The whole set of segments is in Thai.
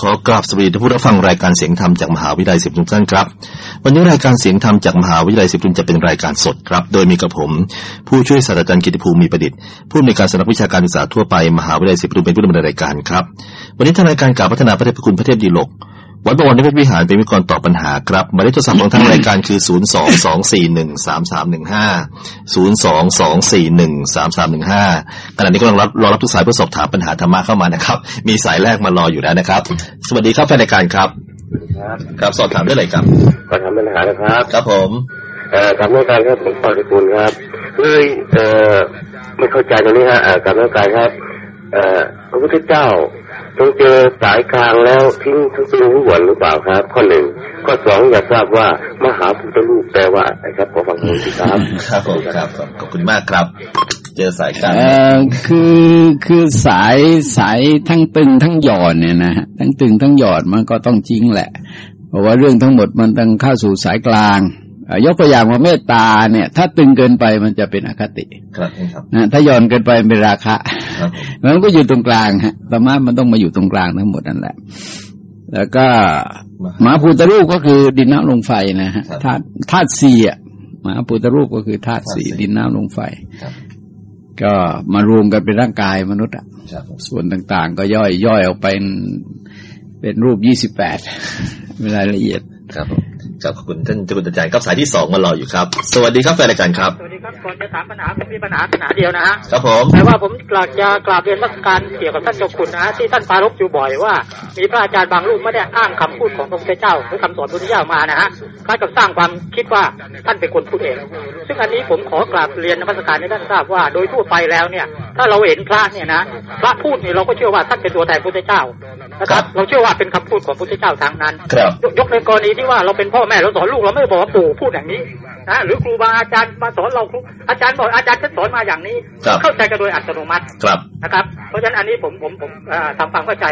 ขอกราบสวัสดีท่านผู้รับฟังรายการเสียงธรรมจากมหาวิทยาลัยศิริทุนท่านครับ วันนี้รายการเสียงธรรมจากมหาวิทยาลัยศิริทุนจะเป็นรายการสดครับ โดยมีกับผม ผู้ช่วยศาสตราจารย์กิติภูมิมีประดิษฐ์ผู้อำนวยการสำนักวิชาการศึกษาทั่วไปมหาวิทยาลัยศิริทุนเป็นผู้ดำเนินรายการครับ วันนี้ทางรายการกล่าวพัฒนาพระเทพคุณพระเทพดีโลก วัดบวรนิเวศวิหารเป็นวิกรตอบปัญหาครับหมายเลขโทรศัพท์ของทางรายการคือ 0 2 2 4 1 3 3 1 5 0 2 2 4 1 3 3 1 5ขณะนี้กำลังรับรอรับทุกสายเพื่อสอบถามปัญหาธรรมะเข้ามานะครับ มีสายแรกมารออยู่แล้วนะครับ สวัสดีครับแฟนรายการครับ ครับครับสอบถามได้เลยครับขอทำปัญหานะครับ ครับผมเอ่อกับนักการครับผมปอริคุณครับคือเอ่อไม่เข้าใจตรงนี้ฮะเอ่อกับนักการครับ เอ่อพระพุทธเจ้า ทรงเจอสายกลางแล้วทิ้งทั้งเป็นหัวหรือเปล่าครับ ข้อหนึ่งข้อสองอยากทราบว่ามหาพุทธรูปแปลว่าอะไรครับขอฟังคุณครับครับผมครับครับขอบคุณมากครับ เจอสายการเอ่อคือคือสายสายทั้งตึงทั้งหย่อนเนี่ยนะฮะทั้งตึงทั้งหย่อนมันก็ต้องจริงแหละ เพราะว่าเรื่องทั้งหมดมันต้องเข้าสู่สายกลางเอ่อ ยกตัวอย่างว่าเมตตาเนี่ย ถ้าตึงเกินไปมันจะเป็นอคติครับครับนะถ้าหย่อนเกินไปเป็นราคะครับผมมันก็อยู่ตรงกลางฮะธรรมะมันต้องมาอยู่ตรงกลางทั้งหมดนั่นแหละ แล้วก็มหาภูตรูปก็คือดินน้ำลมไฟนะฮะธาตุธาตุสี่อะมหาภูตรูปก็คือธาตุสี่ดินน้ำลมไฟครับก็มารวมกันเป็นร่างกายมนุษย์อะครับผมส่วนต่าง ๆ ก็ย่อยย่อยออกเป็นเป็นรูปยี่สิบแปดเป็นรายละเอียดครับผม ครับขอบคุณท่านเจ้าคุณอาจารย์ครับสายที่สองมารออยู่ครับ สวัสดีครับแฟนรายการครับ สวัสดีครับก่อนจะถามปัญหาผมมีปัญหาปัญหาเดียวนะฮะครับผมแต่ว่าผมกลาบจะกราบเรียนวักการเกี่ยวกับท่านเจ้าคุณนะฮะที่ท่านปรารบอยู่บ่อยว่ามีพระอาจารย์บางรูปไม่ได้อ้างคำพูดของพระพุทธเจ้าหรือคำสอนพระพุทธเจ้ามานะฮะคล้ายกับสร้างความคิดว่าท่านเป็นคนพูดเอง ซึ่งอันนี้ผมขอกราบเรียนนมัสการให้ท่านทราบว่าโดยทั่วไปแล้วเนี่ย ถ้าเราเห็นพระเนี่ยนะพระพูดเนี่ยเราก็เชื่อว่าท่านเป็นตัวแทนพระพุทธเจ้านะครับ เราเชื่อว่าเป็นคำพูดของพระพุทธเจ้าทางนั้นครับยกยกในกรณีที่ว่าเราเป็นพ่อแม่เราสอนลูกเราไม่บอกว่าปู่พูดอย่างนี้นะหรือครูบาอาจารย์มาสอนเราครูอาจารย์บอกอาจารย์ฉันสอนมาอย่างนี้ครับเข้าใจกันโดยอัตโนมัติครับนะครับ เพราะฉะนั้นอันนี้ผมผมผมอ่าทำความเข้าใจ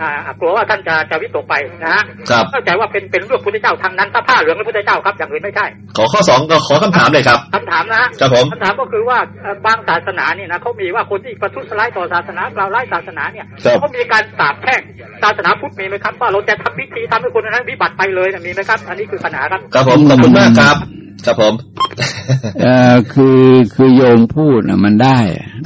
อ่ากลัวว่าท่านจะจะวิตกไปนะฮะครับเข้าใจว่าเป็นเป็นเรื่องพุทธเจ้าทางนั้นถ้าผ้าเหลืองเป็นพุทธเจ้าครับอย่างอื่นไม่ใช่ขอข้อสองก็ขอคำถามเลยครับคำถามนะฮะครับผมคำถามก็คือว่าเอ่อบางศาสนาเนี่ยนะเขามีว่าคนที่ประทุษร้ายต่อศาสนากล่าวร้ายศาสนาเนี่ยครับเขามีการสาบแช่งศาสนาพุทธมีไหมครับว่าเราจะทำพิธีทำให้คนนั้นวิบัติไปเลยนะมีไหมครับอันนี้คือปัญหาครับครับผมขอบคุณมากครับ ครับผมเอ่อคือคือโยมพูดนะมันได้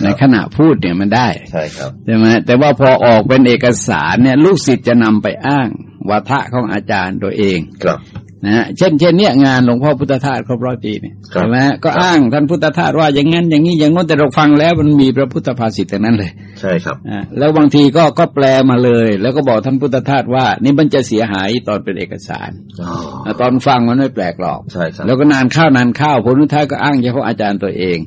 ในขณะพูดเนี่ยมันได้ใช่ครับใช่ไหมแต่ว่าพอออกเป็นเอกสารเนี่ย ลูกศิษย์จะนำไปอ้างวาทะของอาจารย์ตัวเองครับ นะฮะเช่นเช่นเนี่ยงานหลวงพ่อพุทธทาสครบร้อยปีเนี่ยครับใช่ไหมก็อ้างท่านพุทธทาสว่าอย่างนั้นอย่างนี้อย่างโน้นแต่เราฟังแล้วมันมีพระพุทธภาษิตทั้งนั้นเลย ใช่ครับอ่าแล้วบางทีก็ก็แปลมาเลย แล้วก็บอกท่านพุทธทาสว่า นี่มันจะเสียหายตอนเป็นเอกสารอ๋ออ่าตอนฟังมันไม่แปลกหรอกใช่ครับแล้วก็นานข้าวนานข้าวผลสุดท้ายก็อ้างเฉพาะอาจารย์ตัวเอง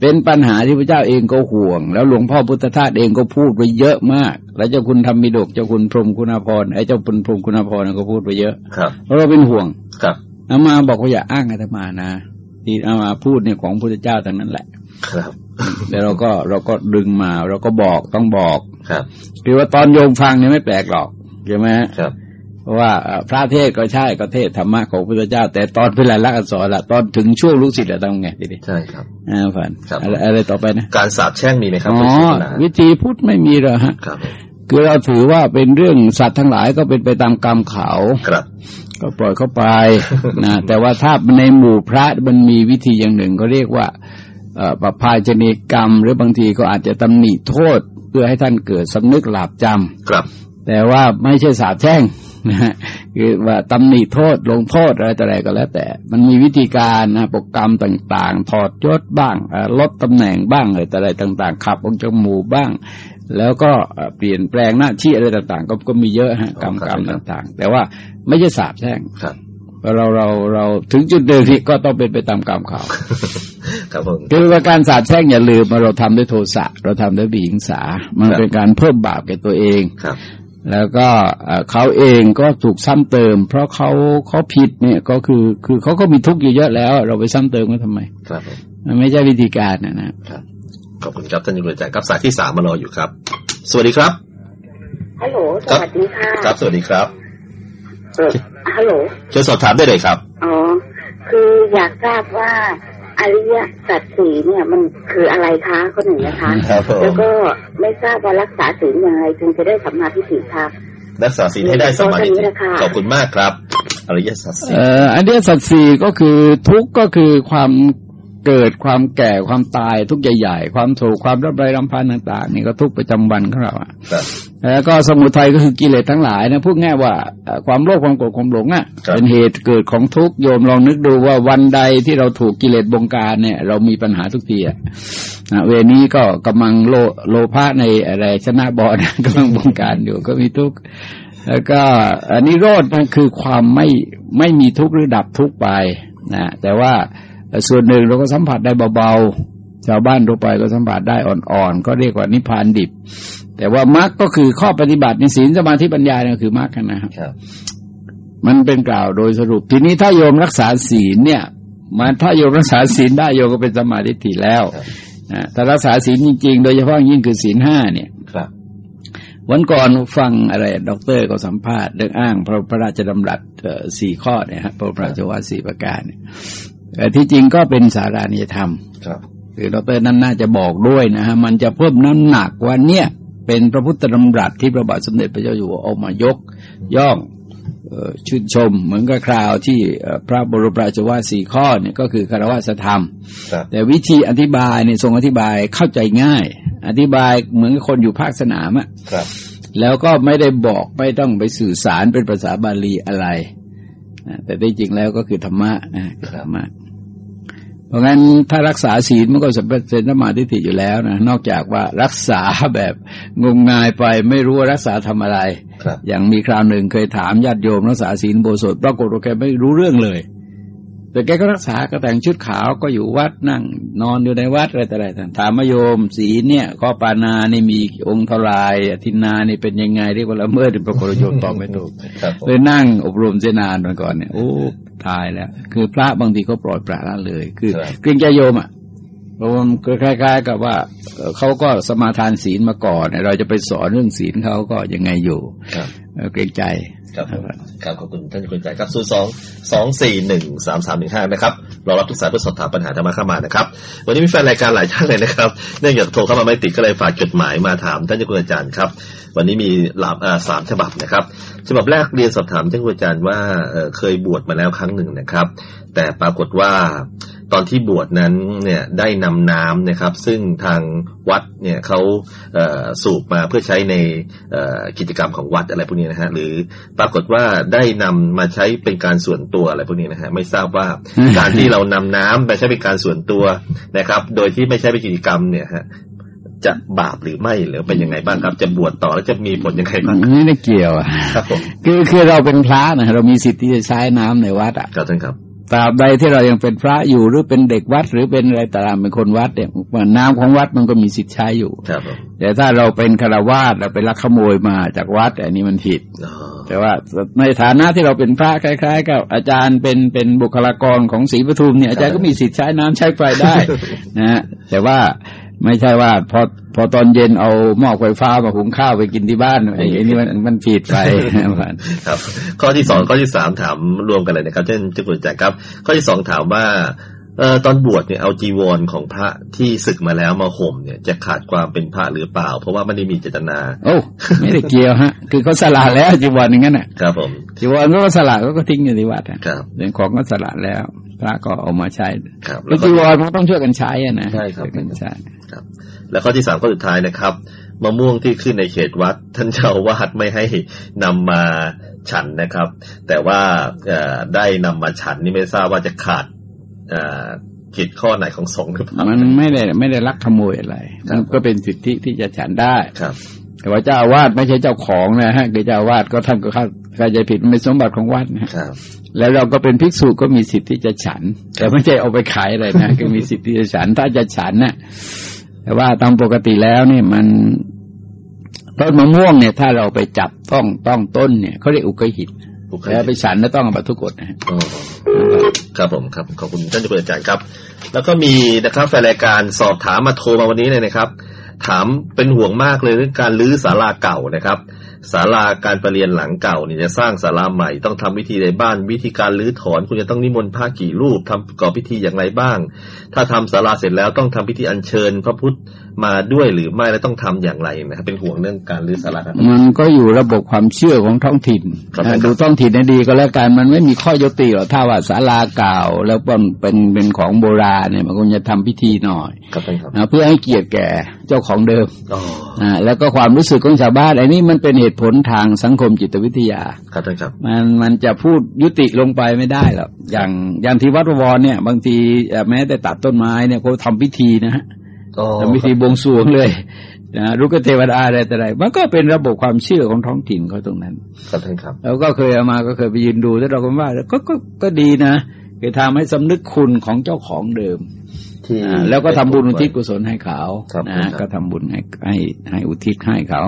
เป็นปัญหาที่พระเจ้าเองก็ห่วง แล้วหลวงพ่อพุทธทาสเองก็พูดไปเยอะมาก แล้วเจ้าคุณธรรมมิดกเจ้าคุณพรหมคุณาภรณ์ไอ้เจ้าคุณพรหมคุณาภรณ์ก็พูดไปเยอะครับเพราะเราเป็นห่วงครับอามาบอกว่าอย่าอ้างอาตมานะที่อามาพูดเนี่ยของพุทธเจ้าทั้งนั้นแหละ ครับแล้วเราก็เราก็ดึงมาเราก็บอกต้องบอกครับคือว่าตอนโยมฟังเนี่ยไม่แปลกหรอกใช่ไหมครับเพราะ ว่าเอ่อพระเทศก็ใช่ก็เทศธรรมะของพุทธเจ้า แต่ตอนเป็นลายลักษณ์อักษรละตอนถึงช่วงลูกศิษย์อะต้องไงทีนี้ใช่ครับอ่าฝันครับอะไรอะไรต่อไปนะ การสาบแช่งมีไหมครับอ๋อในศาสนาวิธีพุทธไม่มีหรอกฮะครับคือเราถือว่าเป็นเรื่องสัตว์ทั้งหลายก็เป็นไปตามกรรมเขาครับ ก็ปล่อยเข้าไปนะแต่ว่าถ้าในหมู่พระมันมีวิธีอย่างหนึ่งก็เรียกว่าเอ่อปภาชนีกรรม หรือบางทีก็อาจจะตำหนิโทษ เพื่อให้ท่านเกิดสำนึกหลาบจำครับ แต่ว่าไม่ใช่สาบแช่ง นะฮะคือว่าตำหนิโทษลงโทษอะไรต่ออะไรก็แล้ว แต่ มันมีวิธีการนะโปรแกรมต่างๆ ถอดยศบ้างเอ่อลดตำแหน่งบ้างอะไรต่ออะไรต่าง ๆ ขับออกจากหมู่บ้าง แล้วก็เอ่อเปลี่ยนแปลงหน้าที่อะไรต่างๆ ก็ก็มีเยอะฮะกรรมกรรมต่าง ๆ แต่ว่าไม่ใช่สาบแช่งครับเราเราเราถึงจุดเดิมที่ก็ต้องเป็นไปตามกรรมเขาครับผมคือว่าการสาบแช่งอย่าลืมว่าเราทำด้วยโทสะเราทำด้วยบีหิงสา มันครับเป็นการเพิ่มบาปแก่ตัวเองครับ แล้วก็เอ่อเขาเองก็ถูกซ้ำเติม เพราะเขาเขาผิดเนี่ยก็คือคือเขาก็มีทุกข์อยู่เยอะแล้ว เราไปซ้ำเติมเขาทำไม ครับผมมันไม่ใช่วิธีการนะนะครับขอบคุณครับท่านยุรจักรครับสายที่สามมารออยู่ครับ สวัสดีครับฮัลโหลสวัสดีค่ะครับสวัสดีครับเออฮัลโหลเชิญสอบถามได้เลยครับอ๋อคืออยากทราบว่า อริยสัจสี่เนี่ยมันคืออะไรคะคนหนึ่งนะคะครับผมแล้วก็ไม่ทราบว่ารักษาศีลยังไงถึงจะได้สัมมาทิฏฐิค่ะรักษาศีลให้ได้สมาธิขอแค่นี้นะคะขอบคุณมากครับ อริยสัจสี่เอ่ออันเนี้ยสัตว์สี่ก็คือทุกข์ก็คือความ เกิดความแก่ความตายทุกข์ใหญ่ๆ ความถูกความรับไรรำพันต่าง ๆ นี่ก็ทุกข์ประจำวันของเราอะครับแล้วก็สมุทัยก็คือกิเลสทั้งหลายนะพูดง่ายว่าเอ่อความโลภความโกรธความหลงอะครับเป็นเหตุเกิดของทุกข์โยมลองนึกดูว่าวันใดที่เราถูกกิเลสบงการเนี่ย เรามีปัญหาทุกทีอะนะเวรนี้ก็กำลังโลโลภะในอะไรชนะบอลกำลังบงการอยู่ก็มีทุกข์แล้วก็อันนี้โรดนั่นคือความไม่ไม่มีทุกข์หรือดับทุกข์ไปนะแต่ว่า ส่วนหนึ่งเราก็สัมผัสได้เบาๆ ชาวบ้านทั่วไปก็สัมผัสได้อ่อนๆ ก็เรียกว่านิพพานดิบ แต่ว่ามรรคก็คือข้อปฏิบัติในศีลสมาธิปัญญาเนี่ยคือมรรคนะครับครับมันเป็นกล่าวโดยสรุป ทีนี้ถ้าโยมรักษาศีลเนี่ยมันถ้าโยมรักษาศีลได้โยมก็เป็นสมาธิถี่แล้วครับนะถ้ารักษาศีลจริงๆ โดยเฉพาะยิ่งคือศีลห้าเนี่ยครับ วันก่อนฟังอะไรด็อกเตอร์ก็สัมภาษณ์เรื่องอ้างพระพระราชดำรัสเอ่อสี่ข้อเนี่ยฮะพระราชวาทสี่ประการเนี่ยแต่ ที่จริงก็เป็นสารานิยธรรมครับคือดรนั้นน่าจะบอกด้วยนะฮะมันจะเพิ่มน้ำหนักว่าเนี่ย เป็นพระพุทธดำรัสที่พระบาทสมเด็จพระเจ้าอยู่หัวเอามายกย่องเอ่อชื่นชม เหมือนกับคราวที่เอ่อพระบรมราชวาทสี่ข้อเนี่ยก็คือคารวะธรรมครับแต่วิธีอธิบายเนี่ยทรงอธิบายเข้าใจง่าย อธิบายเหมือนกับคนอยู่ภาคสนามอะครับแล้วก็ไม่ได้บอกไม่ต้องไปสื่อสารเป็นภาษาบาลีอะไรนะ แต่ที่จริงแล้วก็คือธรรมะนะคือธรรมะเพราะงั้นถ้ารักษาศีลมันก็สำเร็จเป็นสมาธิอยู่แล้วนะนอกจากว่ารักษาแบบงมงายไปไม่รู้ว่ารักษาทำอะไรครับอย่างมีคราวหนึ่งเคยถามญาติโยมรักษาศีลโบสถปรากฏว่าแกไม่รู้เรื่องเลย แต่แกก็รักษาก็แต่งชุดขาวก็อยู่วัดนั่ง นอนอยู่ในวัดอะไรต่ออะไรต่างถามมาโยมศีลเนี่ยข้อปานานี่มีองค์เท่าไหรอทินนานี่เป็นยังไงเรียกว่าละเมิดปรากฏว่าโยมตอบไม่ถูกครับผมเลยนั่งอบรมเสนานมาก่อนเนี่ยโอ้ตายแล้ว คือพระบางทีก็ปล่อยปละละเลย คือครับเกรงใจโยมอะเพราะว่ามันก็คล้ายๆ กับว่าเอ่อเขาก็สมาทานศีลมาก่อนเนี่ยเราจะไปสอนเรื่องศีลเขาก็ยังไงอยู่ครับเอ่อเกรงใจ ครับครับขอบคุณท่านคุณใจครับศูนย์สองสองสี่หนึ่งสามสามหนึ่งห้านะครับเรารับทุกสายเพื่อสอบถามปัญหาธรรมะเข้ามานะครับ วันนี้มีแฟนรายการหลายท่านเลยนะครับ เนื่องจากโทรเข้ามาไม่ติดก็เลยฝากจดหมายมาถามท่านเจ้าคุณอาจารย์ครับ วันนี้มีหลามสามฉบับนะครับ ฉบับแรกเรียนสอบถามท่านคุณอาจารย์ว่าเคยบวชมาแล้วครั้งหนึ่งนะครับ แต่ปรากฏว่า ตอนที่บวชนั้นเนี่ยได้นำน้ำนะครับ ซึ่งทางวัดเนี่ยเขาเอ่อสูบมาเพื่อใช้ในเอ่อกิจกรรมของวัดอะไรพวกนี้นะฮะหรือปรากฏว่าได้นำมาใช้เป็นการส่วนตัวอะไรพวกนี้นะฮะไม่ทราบว่าการที่เรานำน้ำไปใช้เป็นการส่วนตัวนะครับ โดยที่ไม่ใช่เป็นกิจกรรมเนี่ยฮะจะบาปหรือไม่หรือเป็นยังไงบ้างครับ จะบวชต่อแล้วจะมีผลยังไงบ้างไม่ได้เกี่ยวอะครับผมคือคือเราเป็นพระนะเรามีสิทธิ์ที่จะใช้น้ำในวัดอะครับท่านครับ ตราบใดที่เรายังเป็นพระอยู่หรือเป็นเด็กวัด หรือเป็นอะไรต่างๆเป็นคนวัดเนี่ยน้ำของวัดมันก็มีสิทธิ์ใช้อยู่ครับผมแต่ถ้าเราเป็นคารวาสเราไปลักขโมยมาจากวัด อันนี้มันผิดอ๋อแต่ว่าในฐานะที่เราเป็นพระคล้าย ๆ กับอาจารย์เป็นเป็นบุคลากรของศรีปทุมเนี่ยอาจารย์ก็มีสิทธิ์ใช้น้ำใช้ไฟได้นะฮะแต่ว่า ไม่ใช่ว่าพอพอตอนเย็นเอาหม้อไฟฟ้ามาหุงข้าวไปกินที่บ้านไอ้นี่มันมันผิดไปครับ ข้อที่สองข้อที่สามถามรวมกันเลยนะครับ เช่นเจ้าคุณจักรครับ ข้อที่สองถามว่า เอ่อตอนบวชเนี่ยเอาจีวรของพระที่ศึกมาแล้วมาห่มเนี่ย จะขาดความเป็นพระหรือเปล่า เพราะว่าไม่ได้มีเจตนา โอ้ไม่ได้เกี่ยวฮะ คือเขาสละแล้วจีวรอย่างนั้นน่ะครับผมจีวรก็สละก็ก็ทิ้งอยู่ที่วัดอะครับเป็นของก็สละแล้ว พระก็เอามาใช้ครับแล้วจีวรมันก็ต้องช่วยกันใช้อะนะใช่ครับวยกันใช้ครับ แล้วข้อที่สามข้อสุดท้ายนะครับมะม่วงที่ขึ้นในเขตวัด ท่านเจ้าอาวาดไม่ให้นำมาฉันนะครับ แต่ว่าเอ่อได้นำมาฉันนี่ไม่ทราบว่าจะขาดเอ่อ ผิดข้อไหนของสงฆ์หรือเปล่ามันไม่ได้ไม่ได้ลักขโมยอะไรครับมันก็เป็นสิทธิที่จะฉันได้ครับ แต่ว่าเจ้าอาวาสไม่ใช่เจ้าของนะฮะคือเจ้าอาวาสก็ท่านก็เข้าเข้าใจผิดมันเป็นสมบัติของวัดนะฮะครับ แล้วเราก็เป็นภิกษุก็มีสิทธิ์ที่จะฉัน แต่ไม่ใช่เอาไปขายอะไรนะคือมีสิทธิ์ที่จะฉัน ถ้าจะฉันน่ะแต่ว่าตามปกติแล้วเนี่ยมันต้นมะม่วงเนี่ย ถ้าเราไปจับต้องต้องต้นเนี่ยเขาเรียกอุกหิตบุคคล แล้วไปฉันแล้วต้องเอาบัตรทุกกฎนะฮะอ๋อครับผมครับขอบคุณท่านเจ้าคุณอาจารย์ครับ แล้วก็มีนะครับแฟนรายการสอบถามมาโทรมาวันนี้เลยนะครับ ถามเป็นห่วงมากเลยเรื่องการรื้อศาลาเก่านะครับ ศาลาการประเรียนหลังเก่าเนี่ยจะสร้างศาลาใหม่ต้องทำวิธีในบ้านวิธีการรื้อถอนคุณจะต้องนิมนต์พระกี่รูปทำประกอบพิธีอย่างไรบ้าง ถ้าทำศาลาเสร็จแล้วต้องทำพิธีอัญเชิญ พระพุทธมาด้วยหรือไม่และต้องทำอย่างไรนะครับเป็นห่วงเรื่องการรื้อศาลาครับมันก็อยู่ระบบความเชื่อของท้องถิ่นครับนะดูท้องถิ่นให้ดีก็แล้วกันมันไม่มีข้อยกติหรอกถ้าว่าศาลาเก่า แล้วเป็นเป็นเป็นของโบราณเนี่ยมันคงจะทำพิธีหน่อยครับท่านครับนะเพื่อให้เกียรติแก่เจ้าของเดิมอ๋อนะแล้วก็ความรู้สึกของชาวบ้านอันนี้มันเป็นเหตุผลทางสังคมจิตวิทยาครับท่านครับมันมันจะพูดยุติลงไปไม่ได้หรอกอย่างอย่างที่วัดบวรเนี่ย บางทีเอ่อแม้แต่ตัดต้นไม้เนี่ยเขาทำพิธีนะฮะอ๋อทำพิธีบวงสรวงเลยนะรุกขเทวดาอะไรแต่ไรมันก็เป็นระบบความเชื่อของท้องถิ่นเขาตรงนั้นครับท่านครับเราก็เคยเอามาก็เคยไปยืนดูแล้วเราก็ว่าก็ก็ก็ดีนะคือทำให้สำนึกคุณของเจ้าของเดิม ที่อ่าแล้วก็ทำบุญอุทิศกุศลให้เขาครับนะครัก็บทำบุญให้ให้ให้อุทิศให้เขา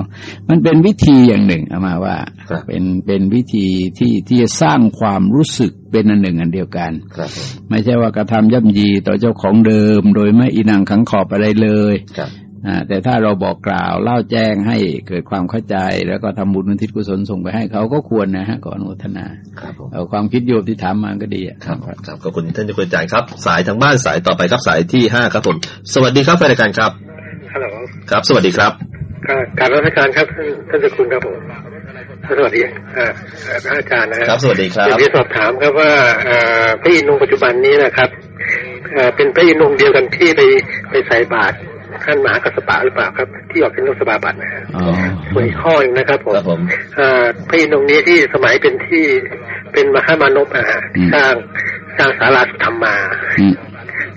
มันเป็นวิธีอย่างหนึ่งเอามาว่าครับเป็นเป็นวิธีที่ที่จะสร้างความรู้สึกเป็นอันหนึ่งอันเดียวกันครับผมไม่ใช่ว่ากระทำย่ำยีต่อเจ้าของเดิม โดยไม่อีนังขังขอบอะไรเลยครับอ่า แต่ถ้าเราบอกกล่าวเล่าแจ้งให้เกิดความเข้าใจ แล้วก็ทำบุญอุทิศกุศลส่งไปให้เขาก็ควรนะฮะก่อนอนุโมทนาครับผมเอาความคิดโยมที่ถามมาก็ดีอะครับครับขอบคุณท่านเจ้าคุณอาจารย์ครับ สายทางบ้านสายต่อไปครับสายที่ห้าครับผมสวัสดีครับแฟนรายการครับฮัลโหลครับ สวัสดีครับการรัชการครับท่านท่านเจ้าคุณครับผมสวัสดีอ่าท่านอาจารย์นะครับสวัสดีครับอยากจะสอบถามครับว่าอ่าพระอินทร์องค์ปัจจุบันนี้นะครับอ่าเป็นพระอินทร์องค์เดียวกันที่ไปไปใส่บาตร ท่านมหากัสสปะหรือเปล่าครับ ที่ออกเป็นลูกสบาบัตรนะฮะอ๋อส่วนอีกข้อหนึงนะครับผมครับผมอ่าพระอินทร์องค์นี้ที่สมัยเป็นที่เป็นมหามานพอะฮะสร้างสร้างศาลาสุธรรมมาอืม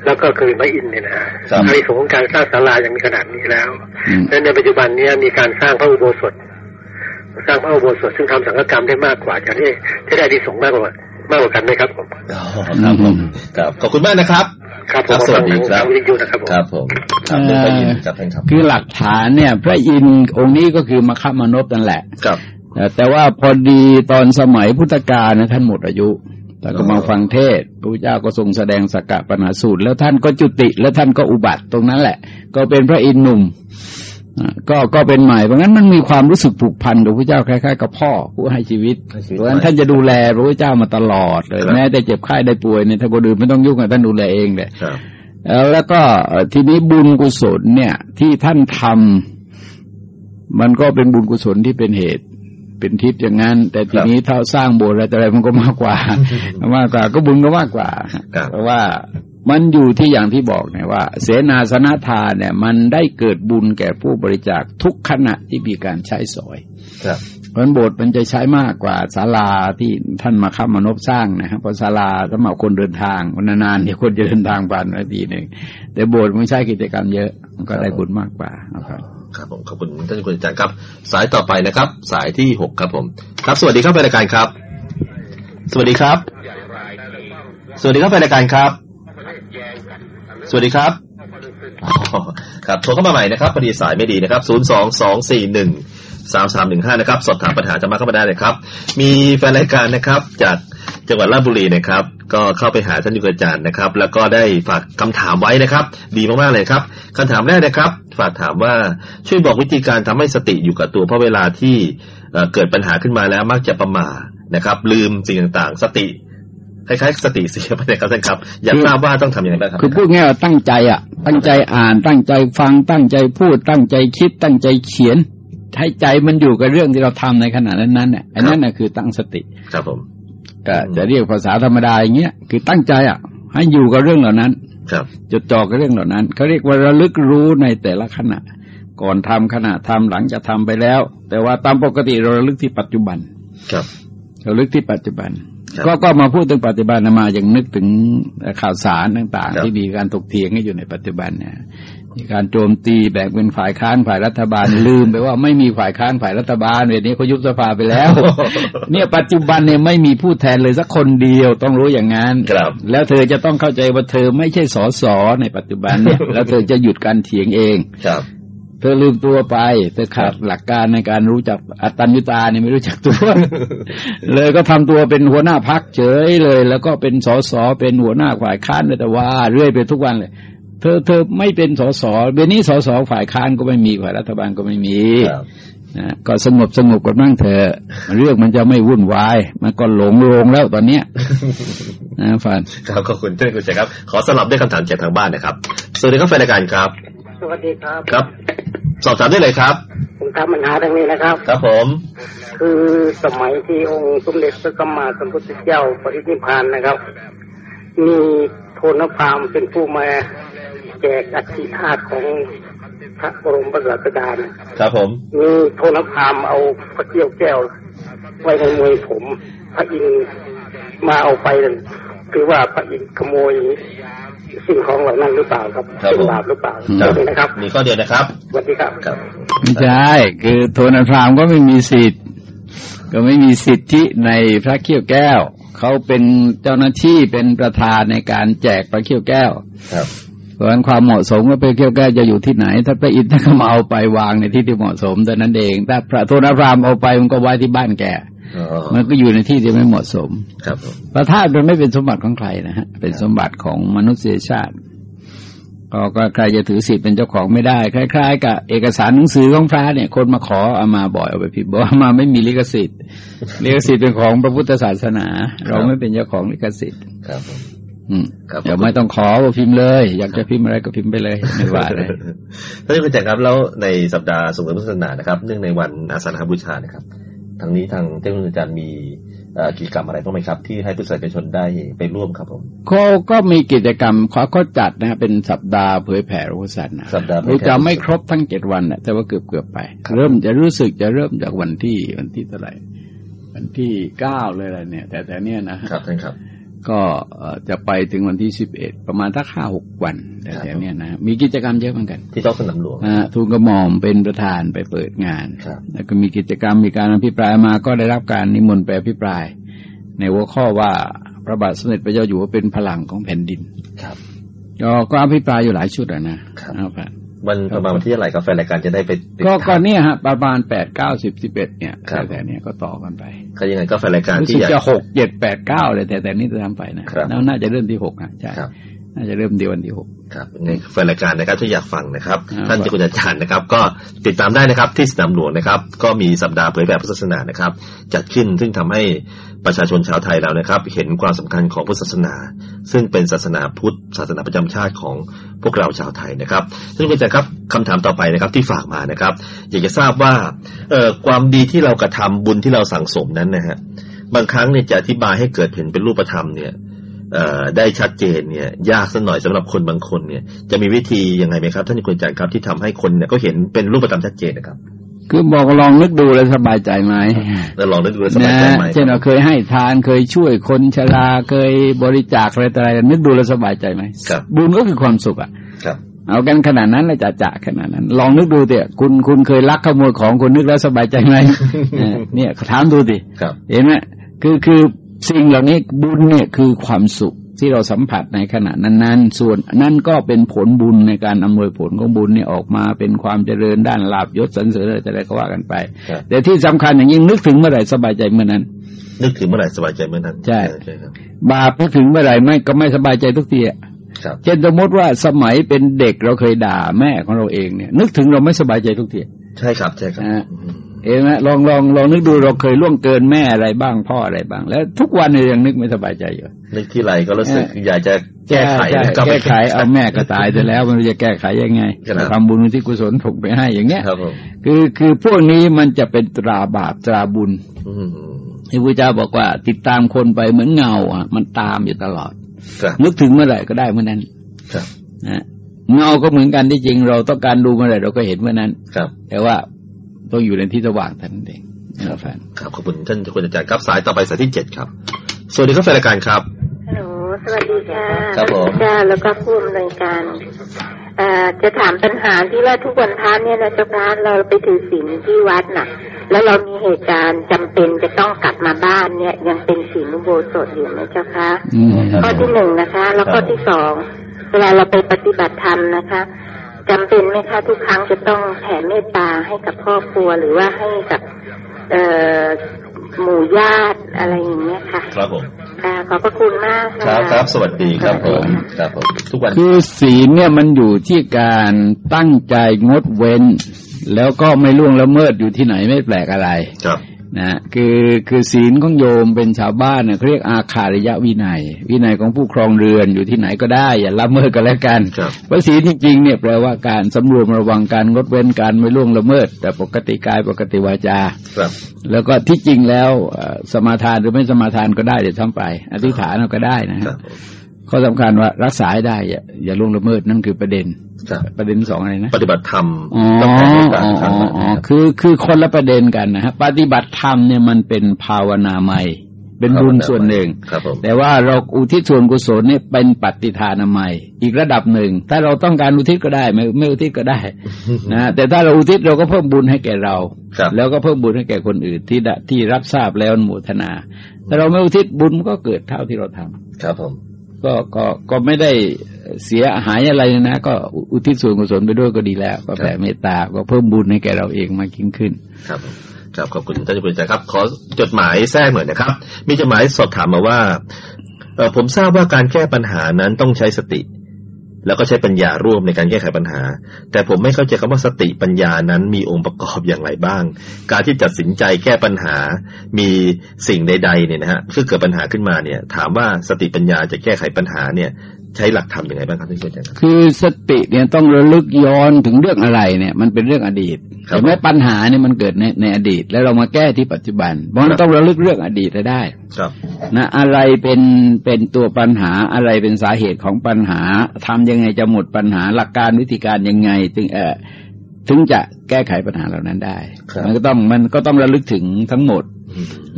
แล้วก็คือพระอินทร์เนี่ยนะฮะครับในสงส์ของการสร้างศาลาอย่างมีขนาดนี้แล้วอืมและในปัจจุบันเนี้มีการสร้างพระอุโบสถ สร้างพระอุโบสถซึ่งทำสังฆกรรมได้มากกว่าจะได้จะได้อาดีสงส์มากกว่ามากกว่ากันไหมครับผมอ๋อครับผมครับขอบคุณมากนะครับ ครับผครัมบสวัสดีครับทางวิทยุนะครับผมครับผมครับเรื่องพระอินทร์ครับท่านครับคือหลักฐานเนี่ย พระอินทร์องค์นี้ก็คือมคามนพนั่นแหละครับแต่แต่ว่าพอดีตอนสมัยพุทธกาลนะท่านหมดอายุแต่ก็มาฟังเทศน์พระพุทธเจ้าก็ทรงแสดงสกกะปนาสูตร แล้วท่านก็จุติ แล้วท่านก็อุบัติตรงนั้นแหละ ก็เป็นพระอินทร์หนุ่มอ่า ก็ก็เป็นใหม่เพราะงั้นมันมีความรู้สึกผูกพันกับพระเจ้าคล้ายๆกับพ่อผู้ให้ชีวิตให้ชีวิตเพราะฉะนั้นท่านจะดูแลพระพุทธเจ้ามาตลอดเลยครับแม้แต่เจ็บไข้ได้ป่วยเนี่ยถ้าคนอื่นไม่ต้องยุ่งกับท่านดูแลเองเลยครับเอ่อแล้วก็เอ่อทีนี้บุญกุศลเนี่ย ที่ท่านทำมันก็เป็นบุญกุศลที่เป็นเหตุ เป็นทิศอย่างนั้น แต่ทีนี้ถ้าสร้างโบสถ์อะไรต่ออะไรมันก็มากกว่ามากกว่า ก็บุญก็มากกว่าครับเพราะว่า มันอยู่ที่อย่างที่บอกเนี่ยว่า เสนาสนะทานเนี่ย มันได้เกิดบุญแก่ผู้บริจาคทุกขณะที่มีการใช้สอยครับเพราะฉะนั้นโบสถ์มันจะใช้มากกว่าศาลาที่ท่านมาค้ามนบสร้างนะครับเพราะศาลาสำหรับคนเดินทางนานๆเดี๋ยวคนจะเดินทางผ่านมาทีหนึ่งแต่โบสถ์มันใช้กิจกรรมเยอะ มันก็ได้บุญมากกว่านะครับครับผมขอบคุณท่านเจ้าคุณอาจารย์ครับ สายต่อไปนะครับ สายที่หกครับผม ครับสวัสดีครับแฟนรายการครับ สวัสดีครับ สวัสดีครับแฟนรายการครับ สวัสดีครับครับโทรเข้ามาใหม่นะครับพอดีสายไม่ดีนะครับ 0 2 2 4 1 3 3 1 5 นะครับ สอบถามปัญหาจะมาเข้ามาได้เลยครับ มีแฟนรายการนะครับ จากจังหวัดราชบุรีนะครับ ก็เข้าไปหาท่านยุกอาจารย์นะครับ แล้วก็ได้ฝากคำถามไว้นะครับ ดีมากๆเลยครับคำถามแรกนะครับ ฝากถามว่าช่วยบอกวิธีการทำให้สติอยู่กับตัวเพราะเวลาที่เอ่อเกิดปัญหาขึ้นมาแล้วมักจะประมาทนะครับ ลืมสิ่งต่างๆ สติ คล้ายๆสติเสียไปนะครับท่านครับ อยากทราบว่าต้องทำยังไงบ้างครับ คือพูดง่ายว่าตั้งใจอะ ตั้งใจอ่าน ตั้งใจฟัง ตั้งใจพูด ตั้งใจคิด ตั้งใจเขียน ให้ใจมันอยู่กับเรื่องที่เราทำในขณะนั้นๆเนี่ยอันนั้นน่ะคือตั้งสติ ครับผมก็จะเรียกภาษาธรรมดาอย่างเงี้ยคือตั้งใจอะ ให้อยู่กับเรื่องเหล่านั้น ครับจดจ่อกับเรื่องเหล่านั้นเขาเรียกว่าระลึกรู้ในแต่ละขณะ ก่อนทำขณะทำหลังจะทำไปแล้ว แต่ว่าตามปกติเราระลึกที่ปัจจุบัน ครับระลึกที่ปัจจุบันครับ ก็ก็มาพูดถึงปัจจุบันนะมาอย่างนึกถึงข่าวสารต่างครับๆที่มีการถกเถียงกันอยู่ในปัจจุบันเนี่ยมีการโจมตีแบ่งเป็นฝ่ายค้านฝ่ายรัฐบาลลืมไปว่าไม่มีฝ่ายค้านฝ่ายรัฐบาลเวลนี้เขายุบสภาไปแล้ว เนี่ยปัจจุบันเนี่ยไม่มีผู้แทนเลยสักคนเดียวต้องรู้อย่างนั้นครับ แล้วเธอจะต้องเข้าใจว่าเธอไม่ใช่สสในปัจจุบันเนี่ยแล้วเธอจะหยุดการเถียงเองครับเธอลืมตัวไป เธอขาดหลักการในการรู้จักอัตตัญญุตาเนี่ยไม่รู้จักตัว เลยก็ทำตัวเป็นหัวหน้าพักเฉยเลย แล้วก็เป็นสสเป็นหัวหน้าฝ่ายค้านแต่ว่าเรื่อยไปทุกวันเลย เธอเธอไม่เป็นสสเบนนี้สสฝ่ายค้านก็ไม่มีฝ่ายรัฐบาลก็ไม่มีครับนะก็สงบสงบกันบ้างเถอะเรื่องมันจะไม่วุ่นวาย มันก็หลงโลงแล้วตอนเนี้ยนะฟันครับขอบคุณท่านคุณเจครับ ขอสลับด้วยคำถามจากทางบ้านนะครับสวัสดีครับแฟนรายการครับ สวัสดีครับครับ สอบถามได้เลยครับ ผมทำปัญหาทางนี้นะครับ ครับผม คือสมัยที่องค์สมเด็จพระสัมมาสัมพุทธเจ้าปรินิพพานนะครับ มีโทนพราหมณ์เป็นผู้มาแจกอัฐิธาตุของพระบรมศาสดานะครับผม มีโทนพราหมณ์เอาพระเกี้ยวแก้ว ไว้ในมวยผม พระอินทร์มาเอาไปนั่นคือว่าพระอินทร์ขโมย สิ่งของเหล่านั้นหรือเปล่าครับครับเป็นผมบาปหรือเปล่าครับนี่นะครับ มีข้อเดียวนะครับสวัสดีครับครับไม่ใช่คือโทนพราหมณ์ก็ไม่มีสิทธิ์ ก็ไม่มีสิทธิในพระเขี้ยวแก้ว เขาเป็นเจ้าหน้าที่เป็นประธานในการแจกพระเขี้ยวแก้วครับเพราะฉะนั้นความเหมาะสมว่าพระเขี้ยวแก้วจะอยู่ที่ไหน ถ้าพระอินทร์ท่านก็มาเอาไปวางในที่ที่เหมาะสมแต่นั้นเอง ถ้าพระโทนพราหมณ์เอาไปมันก็ไว้ที่บ้านแกอ๋อ มันก็อยู่ในที่ที่ไม่เหมาะสม ครับผมพระธาตุมันไม่เป็นสมบัติของใครนะฮะ เป็นสมบัติของมนุษยชาติก็ก็ใครจะถือสิทธิ์เป็นเจ้าของไม่ได้ คล้าย ๆ กับเอกสารหนังสือของพระเนี่ย คนมาขอเอามาบ่อยเอาไปพิมพ์บอกว่ามาไม่มีลิขสิทธิ์ลิขสิทธิ์เป็นของพระพุทธศาสนา เราไม่เป็นเจ้าของลิขสิทธิ์ครับผมอืมครับเดี๋ยวไม่ต้องขอว่าพิมพ์เลย อยากจะพิมพ์อะไรก็พิมพ์ไปเลยไม่ว่าเลยท่านผู้จัดครับแล้วในสัปดาห์ส่งเสริมพุทธศาสนานะครับ เนื่องในวันอาสาฬหบูชานะครับ ทางนี้ทางเจ้าคุณอาจารย์มีเอ่อกิจกรรมอะไรบ้างไหมครับ ที่ให้พุทธศาสนิกชนได้ไปร่วมครับผมเขาก็มีกิจกรรมเขาก็จัดนะฮะเป็นสัปดาห์เผยแผ่พระพุทธศาสนาสัปดาห์เผยแผ่รู้จะไม่ครบทั้งเจ็ดวันนะแต่ว่าเกือบเกือบๆไป เริ่มจะรู้สึกจะเริ่มจากวันที่วันที่เท่าไหร่วันที่เก้าเลยอะไรเนี่ย แต่แต่เนี่ยนะฮะครับท่านครับ ก็เอ่อจะไปถึงวันที่สิบเอ็ดประมาณทักห้าหกวันแต่แต่เนี่ยนะมีกิจกรรมเยอะเหมือนกัน ที่ท้องสนามหลวงนะฮะทูลกระหม่อมเป็นประธานไปเปิดงานครับแล้วก็มีกิจกรรมมีการอภิปรายมาก็ได้รับการนิมนต์ไปอภิปราย ในหัวข้อว่าพระบาทสมเด็จพระเจ้าอยู่หัวเป็นพลังของแผ่นดินครับก็ก็อภิปรายอยู่หลายชุดอะนะครับครับ วันประมาณวันที่เท่าไหร่กาแฟนรายการจะได้ไปติดก็ตามก็เนี่ยฮะประมาณแปดเก้าสิบสิบเอ็ดเนี่ยครับแต่เนี่ยก็ต่อกันไปก็ยังไงก็แฟนรายการรู้ที่สึกอยากจะหกเจ็ดแปดเก้าเลยแต่แต่นี่จะทำไปนะครับแล้วน่าจะเริ่มที่หกอะใช่ครับ น่าจะเริ่มเดียววันที่หกครับในแฟนรายการนะครับที่อยากฟังนะครับครับ ท่านเจ้าคุณอาจารย์นะครับ ก็ติดตามได้นะครับที่สนามหลวงนะครับ ก็มีสัปดาห์เผยแผ่พุทธศาสนานะครับ จัดขึ้นซึ่งทำให้ประชาชนชาวไทยเรานะครับ เห็นความสำคัญของพุทธศาสนา ซึ่งเป็นศาสนาพุทธ ศาสนาประจำชาติของพวกเราชาวไทยนะครับ ซึ่งเป็นจะครับคำถามต่อไปนะครับที่ฝากมานะครับ อยากจะทราบว่าเอ่อความดีที่เรากระทำบุญที่เราสั่งสมนั้นนะฮะบางครั้งเนี่ยจะอธิบายให้เกิดเห็นเป็นรูปธรรมเนี่ยเอ่อ ได้ชัดเจนเนี่ย ยากสักหน่อยสำหรับคนบางคนเนี่ย จะมีวิธียังไงไหมครับท่านคุณอาจารย์ครับที่ทำให้คนเนี่ยก็เห็นเป็นรูปธรรมชัดเจนนะครับ คือบอกลองนึกดูแล้วสบายใจไหมแล้วลองนึกดูแล้วสบายนะใจไหมเช่นเราเคยให้ทานเคยช่วยคนชราเคยบริจาคอะไรต่ออะไรนึกดูแล้วสบายใจไหมครับบุญก็คือความสุขอะครับเอากันขนาดนั้นเลยจะจะขนาดนั้น ลองนึกดูเถอะคุณคุณเคยลักขโมยของคุณนึกแล้วสบายใจไหมเออเนี่ยถามดูดิครับเห็นไหมคือคือ สิ่งเหล่านี้บุญเนี่ยคือความสุขที่เราสัมผัสในขณะนั้น ๆ ส่วนนั่นก็เป็นผลบุญในการอำนวยผลของบุญเนี่ยออกมาเป็นความเจริญด้านลาบยศสรรเสริญอะไรแต่อะไรก็ว่ากันไปครับแต่ที่สำคัญอย่างยิ่งนึกถึงเมื่อไหร่สบายใจเมื่อนั้น นึกถึงเมื่อไหร่สบายใจเมื่อนั้นใช่ใช่ครับบาปนึกถึงเมื่อไหร่ไม่ก็ไม่สบายใจทุกทีอะครับเช่นสมมติว่าสมัยเป็นเด็กเราเคยด่าแม่ของเราเองเนี่ย นึกถึงเราไม่สบายใจทุกทีใช่ครับใช่ครับ นะฮะอืมเห็นไหมลองลองลองนึกดูเราเคยล่วงเกินแม่อะไรบ้างพ่ออะไรบ้าง แล้ว ทุกวันเนี่ยยังนึกไม่สบายใจอยู่นึกที่ไรก็รู้สึกเอออยากจะแก้ไขใช่นะครับแก้ไขเอาแม่ก็ตายไปแล้ว มันจะแก้ไขยังไงครับทำบุญที่กุศลถูกไปให้อย่างเงี้ยครับผมคือคือพวกนี้มันจะเป็นตราบาปตราบุญอืมที่พระเจ้าบอกว่า ติดตามคนไปเหมือนเงาอะมันตามอยู่ตลอดครับนึกถึงเมื่อไหร่ก็ได้เมื่อนั้นครับนะเงาก็เหมือนกันที่จริงเราต้องการดูเมื่อไหร่เราก็เห็นเมื่อนั้นครับ แต่ว่า ต้องอยู่ในที่สว่างเท่านั้นเองนะครับครับขอบคุณท่านคุณอาจารย์ครับสายต่อไปสายที่เจ็ดครับ สวัสดีครับแฟนรายการครับฮัลโหลสวัสดีค่ะครับผมจ้าแล้วก็ผู้อำนวยการเอ่อจะถามปัญหาที่ว่าทุกวันพระเนี่ยนะเจ้าพระเราไปถือศีลที่วัดน่ะ แล้วเรามีเหตุการณ์จำเป็นจะต้องกลับมาบ้านเนี่ย ยังเป็นศีลอุโบสถอยู่ไหมเจ้าคะอืมข้อที่หนึ่งนะคะ แล้วข้อที่สองเวลาเราไปปฏิบัติธรรมนะคะ จำเป็นไหมคะทุกครั้งจะต้องแผ่เมตตาให้กับครอบครัวหรือว่าให้กับเอ่อหมู่ญาติอะไรอย่างเงี้ยค่ะ ครับผมค่ะขอบพระคุณมากครัค่ะบครับ สวัสดีครับผมครับผมทุกวันคือศีลเนี่ยมันอยู่ที่การตั้งใจงดเว้น แล้วก็ไม่ล่วงละเมิดอยู่ที่ไหนไม่แปลกอะไรครับ นะคือคือศีลของโยมเป็นชาวบ้านเนี่ยเขาเรียกอาคาริยวินัย วินัยของผู้ครองเรือนอยู่ที่ไหนก็ได้ อย่าละเมิดกันแล้วกันครับเพราะศีลจริงๆเนี่ยแปลว่าการสำรวมระวังการงดเว้นการไม่ล่วงละเมิด แต่ปกติกายปกติวาจาครับ แล้วก็ที่จริงแล้วเอ่อสมาทานหรือไม่สมาทานก็ได้เดี๋ยวทำไป อธิษฐานเอาก็ได้นะครัฮะบ ข้อสำคัญว่ารักษาให้ได้ อย่าอย่าล่วงละเมิดนั่นคือประเด็นครับประเด็นสองอะไรนะปฏิบัติธรรมอ๋อต้องการให้การอ๋อทำอ๋ออ๋อคือคือคนละประเด็นกันนะฮะปฏิบัติธรรมเนี่ยมันเป็นภาวนาใหม่เป็นบุญส่วนหนึ่งครับผมแต่ว่าเราอุทิศส่วนกุศลเนี่ยเป็นปฏิทานามัย อีกระดับหนึ่ง ถ้าเราต้องการอุทิศก็ได้ ไม่ไม่อุทิศก็ได้นะแต่ถ้าเราอุทิศเราก็เพิ่มบุญให้แก่เราครับแล้วก็เพิ่มบุญให้แก่คนอื่นที่ได้ที่รับทราบแล้วอนุโมทนา ถ้าเราไม่อุทิศบุญมันก็เกิดเท่าที่เราทำครับผม ก็ก็ก็ไม่ได้เสียหายอะไรนะ ก็อุทิศส่วนกุศลไปด้วยก็ดีแล้ว ก็แผ่เมตตาก็เพิ่มบุญให้แก่เราเองมากยิ่งขึ้น ครับครับขอบคุณท่านเจ้าคุณอาจารย์ครับ ขอจดหมายแทรกหน่อยนะครับ มีจดหมายสอบถามมาว่าเอผมทราบว่าการแก้ปัญหานั้นต้องใช้สติ แล้วก็ใช้ปัญญาร่วมในการแก้ไขปัญหา แต่ผมไม่เข้าใจคำว่าสติปัญญานั้นมีองค์ประกอบอย่างไรบ้าง การที่ตัดสินใจแก้ปัญหา มีสิ่งใดๆเนี่ยนะฮะคือเกิดปัญหาขึ้นมาเนี่ย ถามว่าสติปัญญาจะแก้ไขปัญหาเนี่ย ใช้หลักธรรมยังไงบ้างครับท่านอาจารย์ครับคือสติเนี่ยต้องระลึกย้อนถึงเรื่องอะไรเนี่ย มันเป็นเรื่องอดีตครับแต่แม้ปัญหาเนี่ยมันเกิดในในอดีต แล้วเรามาแก้ที่ปัจจุบัน เพราะฉะนั้นต้องระลึกเรื่องอดีตให้ได้ ครับนะอะไรเป็นเป็นตัวปัญหาอะไรเป็นสาเหตุของปัญหาทำยังไงจะหมดปัญหาหลักการวิธีการยังไงถึงเออถึงจะแก้ไขปัญหาเหล่านั้นได้ครับมันก็ต้องมันก็ต้องระลึกถึงทั้งหมดอืม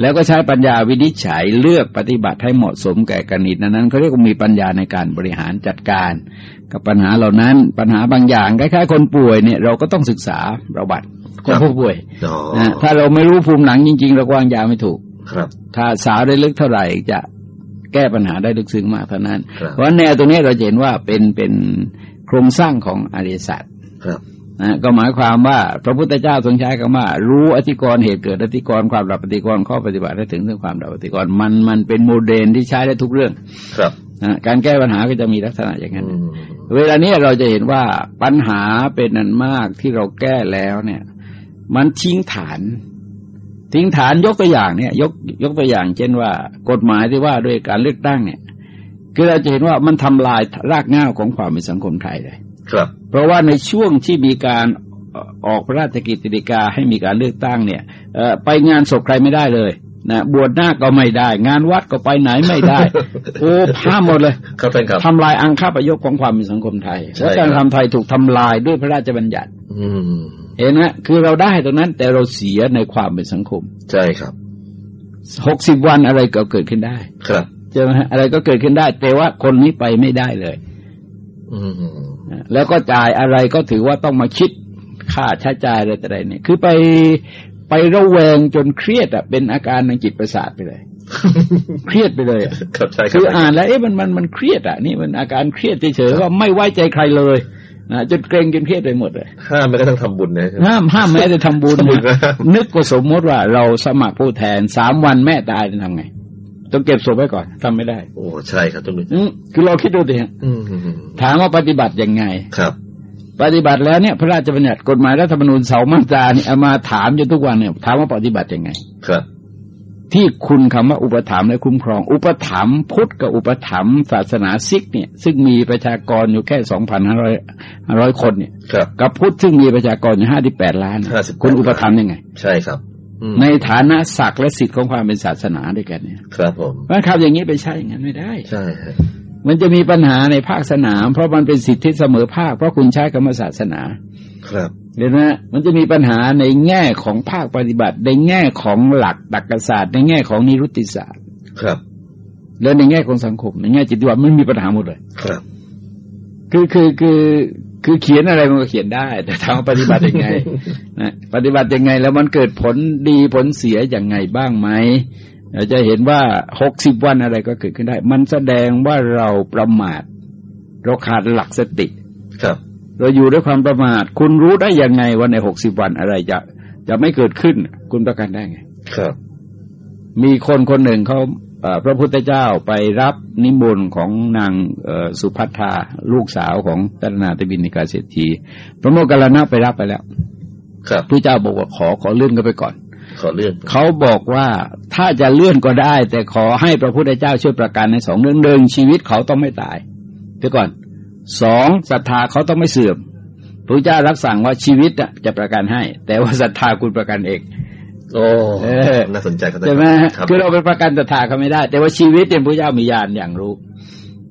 แล้วก็ใช้ปัญญาวินิจฉัยเลือกปฏิบัติให้เหมาะสมแก่กรณีนั้นเขาเรียกว่ามีปัญญาในการบริหารจัดการ กับปัญหาเหล่านั้น ปัญหาบางอย่างคล้ายๆ คนป่วยเนี่ยเราก็ต้องศึกษาประวัติของผู้ป่วยอ๋อนะถ้าเราไม่รู้ภูมิหลังจริง ๆ เราก็วางยาไม่ถูกครับ ถ้าสาวได้ลึกเท่าไหร่จะแก้ปัญหาได้ลึกซึ้งมากเท่านั้นครับเพราะแนวตรงนี้เราจะเห็นว่าเป็นเป็นโครงสร้างของอริยสัจครับ นะก็หมายความว่าพระพุทธเจ้าทรงใช้คำว่า รู้อธิกรณ์เหตุเกิดอธิกรณ์ความดับอธิกรณ์ข้อปฏิบัติให้ถึงซึ่งความดับอธิกรณ์มันมันเป็นโมเดลที่ใช้ได้ทุกเรื่อง ครับนะการแก้ปัญหาก็จะมีลักษณะอย่างนั้นอืมเวลานี้เราจะเห็นว่าปัญหาเป็นนันมากที่เราแก้แล้วเนี่ย มันทิ้งฐาน ทิ้งฐานยกตัวอย่างเนี่ย ยกยกตัวอย่าง เช่นว่า กฎหมายที่ว่าด้วยการเลือกตั้งเนี่ย คือเราจะเห็นว่ามันทำลายรากเหง้าของความเป็นสังคมไทยเลย ครับ เพราะว่าในช่วงที่มีการเอ่อออกพระราชกิจติกาให้มีการเลือกตั้งเนี่ยเอ่อไปงานศพใครไม่ได้เลยนะบวชหน้าคก็ไม่ได้ งานวัดก็ไปไหนไม่ได้ โอ้พ้ามหมดเลยครับท่านครับทำลายอังคาประโยชน์ของความเป็นสังคมไทยใช่และการครับทำไทยถูกทำลายด้วยพระราชบัญญัติ อืมเห็นไหมคือเราได้ตรงนั้น แต่เราเสียในความเป็นสังคม ใช่ครับหกสิบวันอะไรก็เกิดขึ้นได้ ครับใช่ไหมฮะอะไรก็เกิดขึ้นได้ แต่ว่าคนนี้ไปไม่ได้เลย อืมนะ แล้วก็จ่ายอะไรก็ถือว่าต้องมาคิดค่าใช้จ่ายอะไรแต่ไรเนี่ย คือไปไประแวงจนเครียดอะเป็นอาการทางจิตประสาทไปเลย เครียดไปเลยอะครับใช่ครัคืออ่านแล้วเอ๊ะมันมันมันเครียดอะนี่มันอาการเครียดเฉยๆว่าไม่ไว้ใจใครเลยนะจนเกรงจนเครียดไปหมดเลยห้ามไม่กระทั่งทำบุญนะห้ามห้ามแม้แต่ทำบุญทำบุญนะนะนึกก็สมมติว่าเราสมัครผู้แทนสามวันแม่ตายจะทำไง ต้องเก็บศพไว้ก่อนทำไม่ได้ โอ้ใช่ครับท่านผู้ชมอืมคือเราคิดดูดิฮะอืมถามว่าปฏิบัติยังไงครับ ปฏิบัติแล้วเนี่ย พระราชบัญญัติกฎหมายรัฐธรรมนูญเสามาตราเนี่ยเอามาถามจนทุกวันเนี่ย ถามว่าปฏิบัติยังไง ครับ ที่คุณคำว่าอุปถัมภ์และคุ้มครอง อุปถัมภ์พุทธกับอุปถัมภ์ศาสนาซิก เนี่ย ซึ่งมีประชากรอยู่แค่สองพันห้าร้อยร้อยคนเนี่ยครับกับพุทธซึ่งมีประชากรอยู่ห้าสิบแปดล้าน58คุณอุปถัมภ์ยังไง ใช่ครับอืม ในฐานะศักดิ์และสิทธิ์ของความเป็นศาสนาด้วยกันเนี่ย ครับผมเพราะคำอย่างนี้ไปใช่อย่างนั้นไม่ได้ใช่ฮะมันจะมีปัญหาในภาคสนาม เพราะมันเป็นสิทธิเสมอภาคเพราะคุณใช้คำว่าศาสนา ครับเดี๋ยวนะมันจะมีปัญหาในแง่ของภาคปฏิบัติ ในแง่ของหลักตรรกศาสตร์ ในแง่ของนิรุตติศาสตร์ ครับ และในแง่ของสังคม ในแง่จิตวิทยามันมีปัญหาหมดเลย ครับ คือคือคือ คือเขียนอะไรมันก็เขียนได้ แต่ถามว่าปฏิบัติยังไงนะปฏิบัติยังไง แล้วมันเกิดผลดีผลเสียอย่างไงบ้างไหมเราจะเห็นว่าหกสิบวันอะไรก็เกิดขึ้นได้ มันแสดงว่าเราประมาทเราขาดหลักสติครับ เราอยู่ด้วยความประมาท คุณรู้ได้ยังไงว่าในหกสิบวันอะไรจะจะไม่เกิดขึ้น คุณประกันได้ไง ครับ มีคนคนหนึ่งเขาเอ่อ พระพุทธเจ้าไปรับนิมนต์ของนางเอ่อสุภัทธาลูกสาวของตนาตบินิกาเศรษฐีพระโมคคัลลานะไปรับไปแล้ว ครับพระเจ้าบอกว่าขอขอเลื่อนกันไปก่อน ขอเลื่อนเขาบอกว่าถ้าจะเลื่อนก็ได้ แต่ขอให้พระพุทธเจ้าช่วยประกันในสองเรื่องหนึ่งชีวิตเขาต้องไม่ตายเดี๋ยวก่อนสองศรัทธาเขาต้องไม่เสื่อมพระเจ้ารักสั่งว่าชีวิตอะจะประกันให้ แต่ว่าศรัทธาคุณประกันเอง โอ้เออน่าสนใจครับใช่ไหมฮะครับคือเราไปประกันศรัทธาเขาไม่ได้ แต่ว่าชีวิตเนี่ยพระเจ้ามีญาณอย่างรู้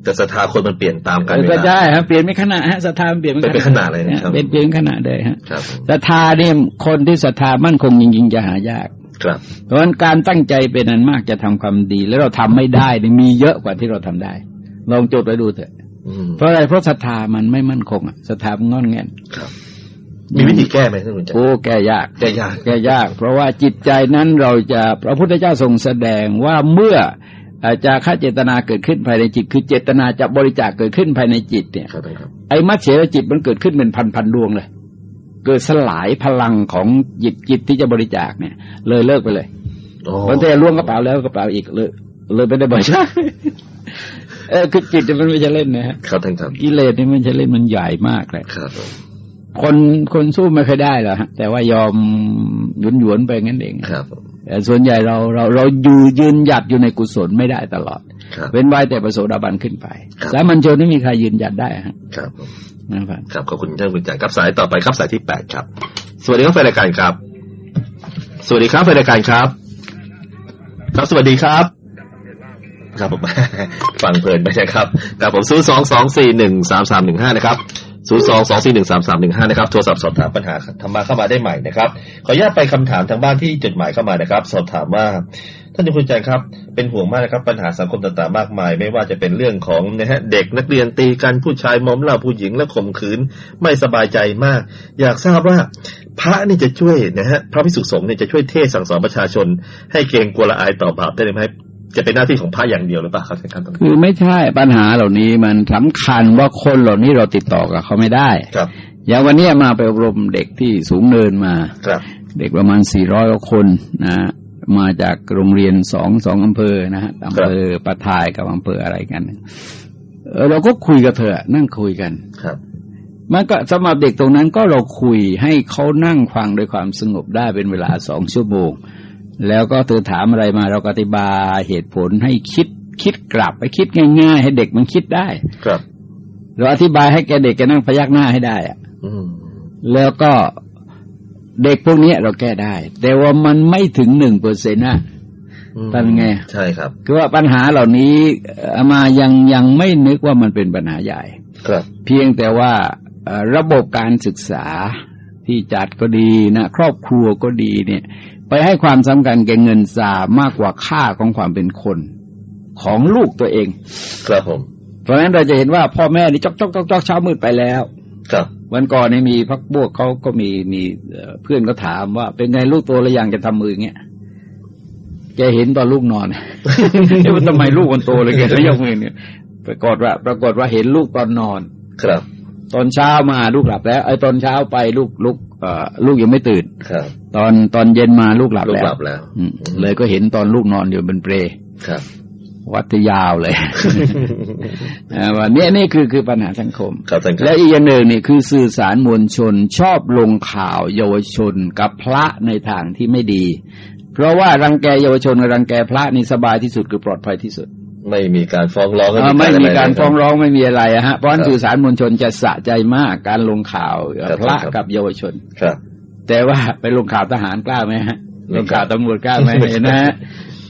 แต่ศรัทธาคนมันเปลี่ยนตามกันเออเวก็ลาได้ฮะเปลี่ยนไม่ขนาดฮะศรัทธามันเปลี่ยนเป็นขนาดเลยนะครับเป็นเปลี่ยนขนาดเลยฮะครับศรัทธาเนี่ยคนที่ศรัทธามั่นคงจริงๆจะหายากครับเพราะฉะนั้นการตั้งใจเป็นอันมากจะทำความดี แล้วเราทำไม่ได้เนี่ยมีเยอะกว่าที่เราทำได้ ลองจดไปดูเถอะอืมเพราะอะไรเพราะศรัทธามันไม่มั่นคงอะศรัทธามันงอนแงนครับ มีวิธีแก้ไหมท่านคุณจักรโอ้แก้ยากแก้ยากแก้ยาก เพราะว่าจิตใจนั้นเราจะพระพุทธเจ้าทรงแสดงว่าเมื่ออาจจะค่าเจตนาเกิดขึ้นภายในจิต คือเจตนาจะบริจาคเกิดขึ้นภายในจิตเนี่ยครับท่านครับไอ้มัจเฉรจิตมันเกิดขึ้นเป็นพันพันๆดวงเลย เกิดสลายพลังของจิตจิตที่จะบริจาคเนี่ย เลยเลิกไปเลยโอ้บางทีล้วงกระเป๋าแล้วกระเป๋าอีกเลยเลยไม่ได้บริจาคเออคือจิตเนี่ยมันไม่ใช่เล่นนะฮะครับท่านครับกิเลสนี่มันใช่เล่นมันใหญ่มากเลยครับผม คนคนสู้ไม่เคอยได้หรอกฮะแต่ว่ายอมหยวนหยวนๆไปงั้นเองครับผมแต่ส่วนใหญ่เราเราเราอยู่ยืนหยัดอยู่ในกุศลไม่ได้ตลอดครับเว้นไว้แต่ประโสดาบันขึ้นไปครับแล้วมันโจนไม่มีใครยืนหยัดได้ฮะครับผมนะครับครับขอบคุณท่านคุณจักรครับสายต่อไปครับสายที่แปดครับ สวัสดีครับแฟนรายการครับ สวัสดีครับแฟนรายการครับ ครับสวัสดีครับครับผมฟังเพลินไปนะครับกับผมศูนย์สองสองสี่หนึ่งสามสามหนึ่งห้านะครับ ศูนย์สองสองสี่หนึ่งสามสามหนึ่งห้านะครับ โทรศัพท์สอบถามปัญหาธรรมะเข้ามาได้ใหม่นะครับ ขออนุญาตไปคำถามทางบ้านที่จดหมายเข้ามานะครับ สอบถามว่าท่านคุณจันครับ เป็นห่วงมากนะครับ ปัญหาสังคมต่างๆมากมาย ไม่ว่าจะเป็นเรื่องของนะฮะเด็กนักเรียนตีกันผู้ชายมอมเหล้าผู้หญิงและข่มขืน ไม่สบายใจมาก อยากทราบว่าพระนี่จะช่วยนะฮะพระภิกษุสงฆ์เนี่ยจะช่วยเทศสั่งสอนประชาชน ให้เกรงกลัวละอายต่อบาปได้ไหม จะเป็นหน้าที่ของพระอย่างเดียวหรือเปล่าครับท่านครับคือไม่ใช่ปัญหาเหล่านี้มันสำคัญว่าคนเหล่านี้เราติดต่อกับเขาไม่ได้ครับอย่างวันเนี้ยมาไปอบรมเด็กที่สูงเนินมาครับ เด็กประมาณสี่ร้อยกว่าคนนะฮะมาจากโรงเรียนสองสองอำเภอนะฮะอำเภอปะทายกับอำเภออะไรกันเออเราก็คุยกับเธอนั่งคุยกันครับมันก็สำหรับเด็กตรงนั้นก็เราคุยให้เขานั่งฟังด้วยความสงบได้เป็นเวลาสองชั่วโมง แล้วก็เธอถามอะไรมาเราก็อธิบายเหตุผลให้คิดคิดกลับไปคิดง่ายๆ ให้เด็กมันคิดได้ ครับ เราอธิบายให้แกเด็กแกนั่งพยักหน้าให้ได้อะอืมแล้วก็เด็กพวกนี้เราแก้ได้ แต่ว่ามันไม่ถึงหนึ่งเปอร์เซ็นต์นะอืมเป็นไง ใช่ครับ คือว่าปัญหาเหล่านี้เอ่ออามายังยังไม่นึกว่ามันเป็นปัญหาใหญ่ ครับ เพียงแต่ว่าเอ่อระบบการศึกษาที่จัดก็ดีนะ ครอบครัวก็ดีเนี่ย ไปให้ความสำคัญแก่เงินสามากกว่าค่าของความเป็นคนของลูกตัวเอง ครับผม เพราะฉะนั้นเราจะเห็นว่าพ่อแม่นี่จอกจอกจอกจอกเช้ามืดไปแล้ว ครับ วันก่อนนี่มีพักพวกเขาก็มีมีเอ่อเพื่อนก็ถามว่า เป็นไงลูกโตแล้วยังจะทำมืออย่างเงี้ยแกเห็นตอนลูกนอนเอ๊ะว่าทำไมลูกคนโตเลยแกไม่ยกมือเนี่ยปรากฏว่า ปรากฏว่าเห็นลูกตอนนอน ครับ ตอนเช้ามาลูกหลับแล้วไอ้ตอนเช้าไปลูกลูกเอ่อ ลูกยังไม่ตื่นครับ ตอนตอนเย็นมาลูกหลับลูกแล้วหลับแล้วอืมเลยก็เห็นตอนลูกนอนอยู่บนเปลครับ วัดยาวเลยอ่าวันนี้นี่คือคือปัญหาสังคมครับท่านคและรับอีกอย่างหนึ่งนี่คือสื่อสารมวลชนชอบลงข่าวเยาวชนกับพระในทางที่ไม่ดี เพราะว่ารังแกเยาวชนกับรังแกพระนี่สบายที่สุดคือปลอดภัยที่สุด ไม่มีการฟ้องร้องเอ่อไม่มีการฟ้องร้องร้องไม่มีอะไรอะฮะเพราะฉะนั้นครับสื่อสารมวลชนจะสะใจมากการลงข่าวครับพระครับกับเยาวชนครับ แต่ว่าไปลงข่าวทหารกล้าไหมฮะไม่ลงกล้าข่าวตำรวจกล้าไหมเห็นนะฮะ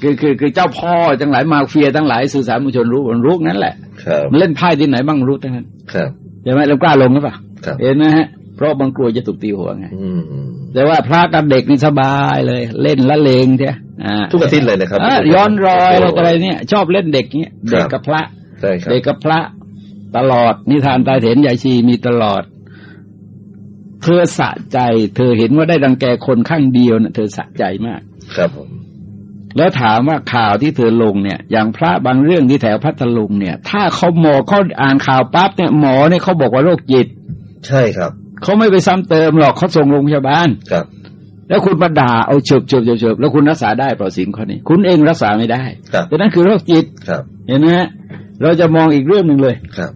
คือคือคือเจ้าพ่อทั้งหลายมาเฟียทั้งหลายสื่อสารมวลชนรู้มันรู้นั่นแหละครับมันเล่นไพ่ที่ไหนบ้างรู้ทั้งนั้นครับใช่ไหมเรากล้าลงหรือเปล่าครับเห็นนะฮะ เพราะบางกลัวจะถูกตีหัวไงอืมแต่ว่าพระกับเด็กนี่สบายเลย เล่นละเลงเท่อ่าทุกอาทิตย์เลยนะครับอ่าย้อนรอยอะไรต่ออะไรเนี่ย ชอบเล่นเด็กเนี้ยครับเด็กกับพระใช่ครับเด็กกับพระตลอด นิทานตายเถนยายชีมีตลอด เธอสะใจ เธอเห็นว่าได้ดังแกคนข้างเดียวน่ะ เธอสะใจมาก ครับผมแล้วถามว่าข่าวที่เธอลงเนี่ย อย่างพระบางเรื่องที่แถวพัทลุงเนี่ย ถ้าเขาหมอเขาอ่านข่าวปั๊บเนี่ยหมอเนี่ยเขาบอกว่าโรคจิต ใช่ครับ เขาไม่ไปซ้ำเติมหรอกเขาส่งโรงพยาบาลครับ แล้วคุณมาด่าเอาเฉิบเฉิบเฉิบเฉิบแล้วคุณรักษาได้เปล่าสิ่งข้อนี้ คุณเองรักษาไม่ได้ครับแต่นั่นคือโรคจิตครับ เห็นไหมฮะเราจะมองอีกเรื่องหนึ่งเลยครับ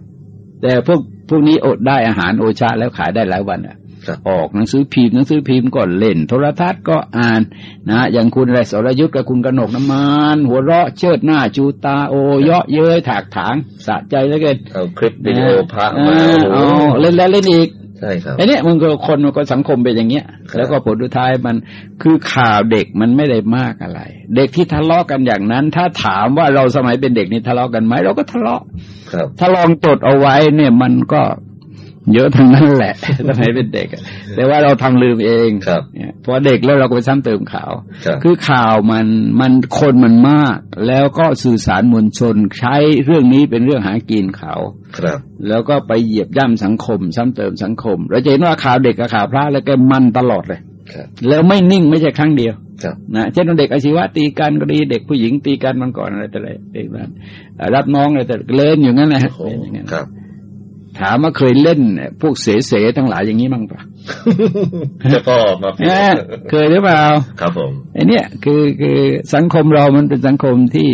แต่พวกพวกนี้อดได้อาหารโอชาแล้วขายได้หลายวันอะครับออกหนังสือพิมพ์หนังสือพิมพ์ก็เล่น โทรทัศน์ก็อ่านนะอย่างคุณอะไรสรยุทธ์กับคุณกนกน้ำมันหัวเราะเชิดหน้าจูตาโอเยาะเย้ยถากถางสะใจเหลือเกินเอาคลิปวิดีโอพระเอมาอโอ้เอาโหเล่นแล้วเล่นอีก ใช่ครับไอ้เนี่ยมันก็คนมันก็สังคมเป็นอย่างเงี้ยครับแล้วก็ผลสุดท้ายมันคือข่าวเด็กมันไม่ได้มากอะไร เด็กที่ทะเลาะกันอย่างนั้น ถ้าถามว่าเราสมัยเป็นเด็กนี่ทะเลาะกันไหมเราก็ทะเลาะครับถ้าลองจดเอาไว้เนี่ยมันก็ เยอะทั้งนั้นแหละสมัยเป็นเด็กอะแต่ว่าเราทำลืมเองครับเนี่ยพอเด็กแล้วเราก็ไปซ้ำเติมข่าวครับคือข่าวมันมันคนมันมาก แล้วก็สื่อสารมวลชนใช้เรื่องนี้เป็นเรื่องหากินเขาครับ แล้วก็ไปเหยียบย่ำสังคม ซ้ำเติมสังคม เราจะเห็นว่าข่าวเด็กกับข่าวพระแล้วแกมันตลอดเลยครับแล้วไม่นิ่งไม่ใช่ครั้งเดียวครับนะเช่นเด็กอาชีวะตีกันก็ดีเด็กผู้หญิงตีกันมันก่อนอะไรแต่อะไรเด็กนั้นอ่ารับน้องอะไรแต่เล่นอย่างนั้นแหละโอ้โหเล่นอย่างนั้นครับ ถามว่าเคยเล่น พวกเสเสๆทั้งหลายอย่างนี้มั้งปะเจ้าพ่อมาผิดเออเคยหรือเปล่า ครับผมไอ้เนี่ยคือคือสังคมเรามันเป็นสังคมที่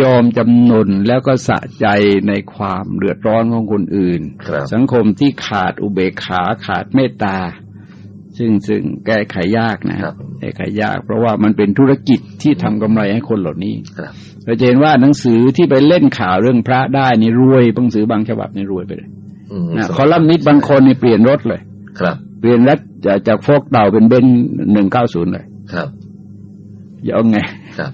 ยอมจำนนแล้วก็สะใจในความเดือดร้อนของคนอื่นครับสังคมที่ขาดอุเบกขาขาดเมตตา ซึ่งซึ่งแก้ไขยากนะครับแก้ไขยาก เพราะว่ามันเป็นธุรกิจที่ทำกำไรให้คนเหล่านี้ครับเราจะเห็นว่าหนังสือที่ไปเล่นข่าวเรื่องพระได้นี่รวยหนังสือบางฉบับนี่รวยไปเลยอืมนะคอลัมนิสต์บางคนนี่เปลี่ยนรถเลย ครับ เปลี่ยนรถจากจากโฟกเต่าเป็นเบนหนึ่งเก้าศูนย์เลยครับอย่าเอาไงครับ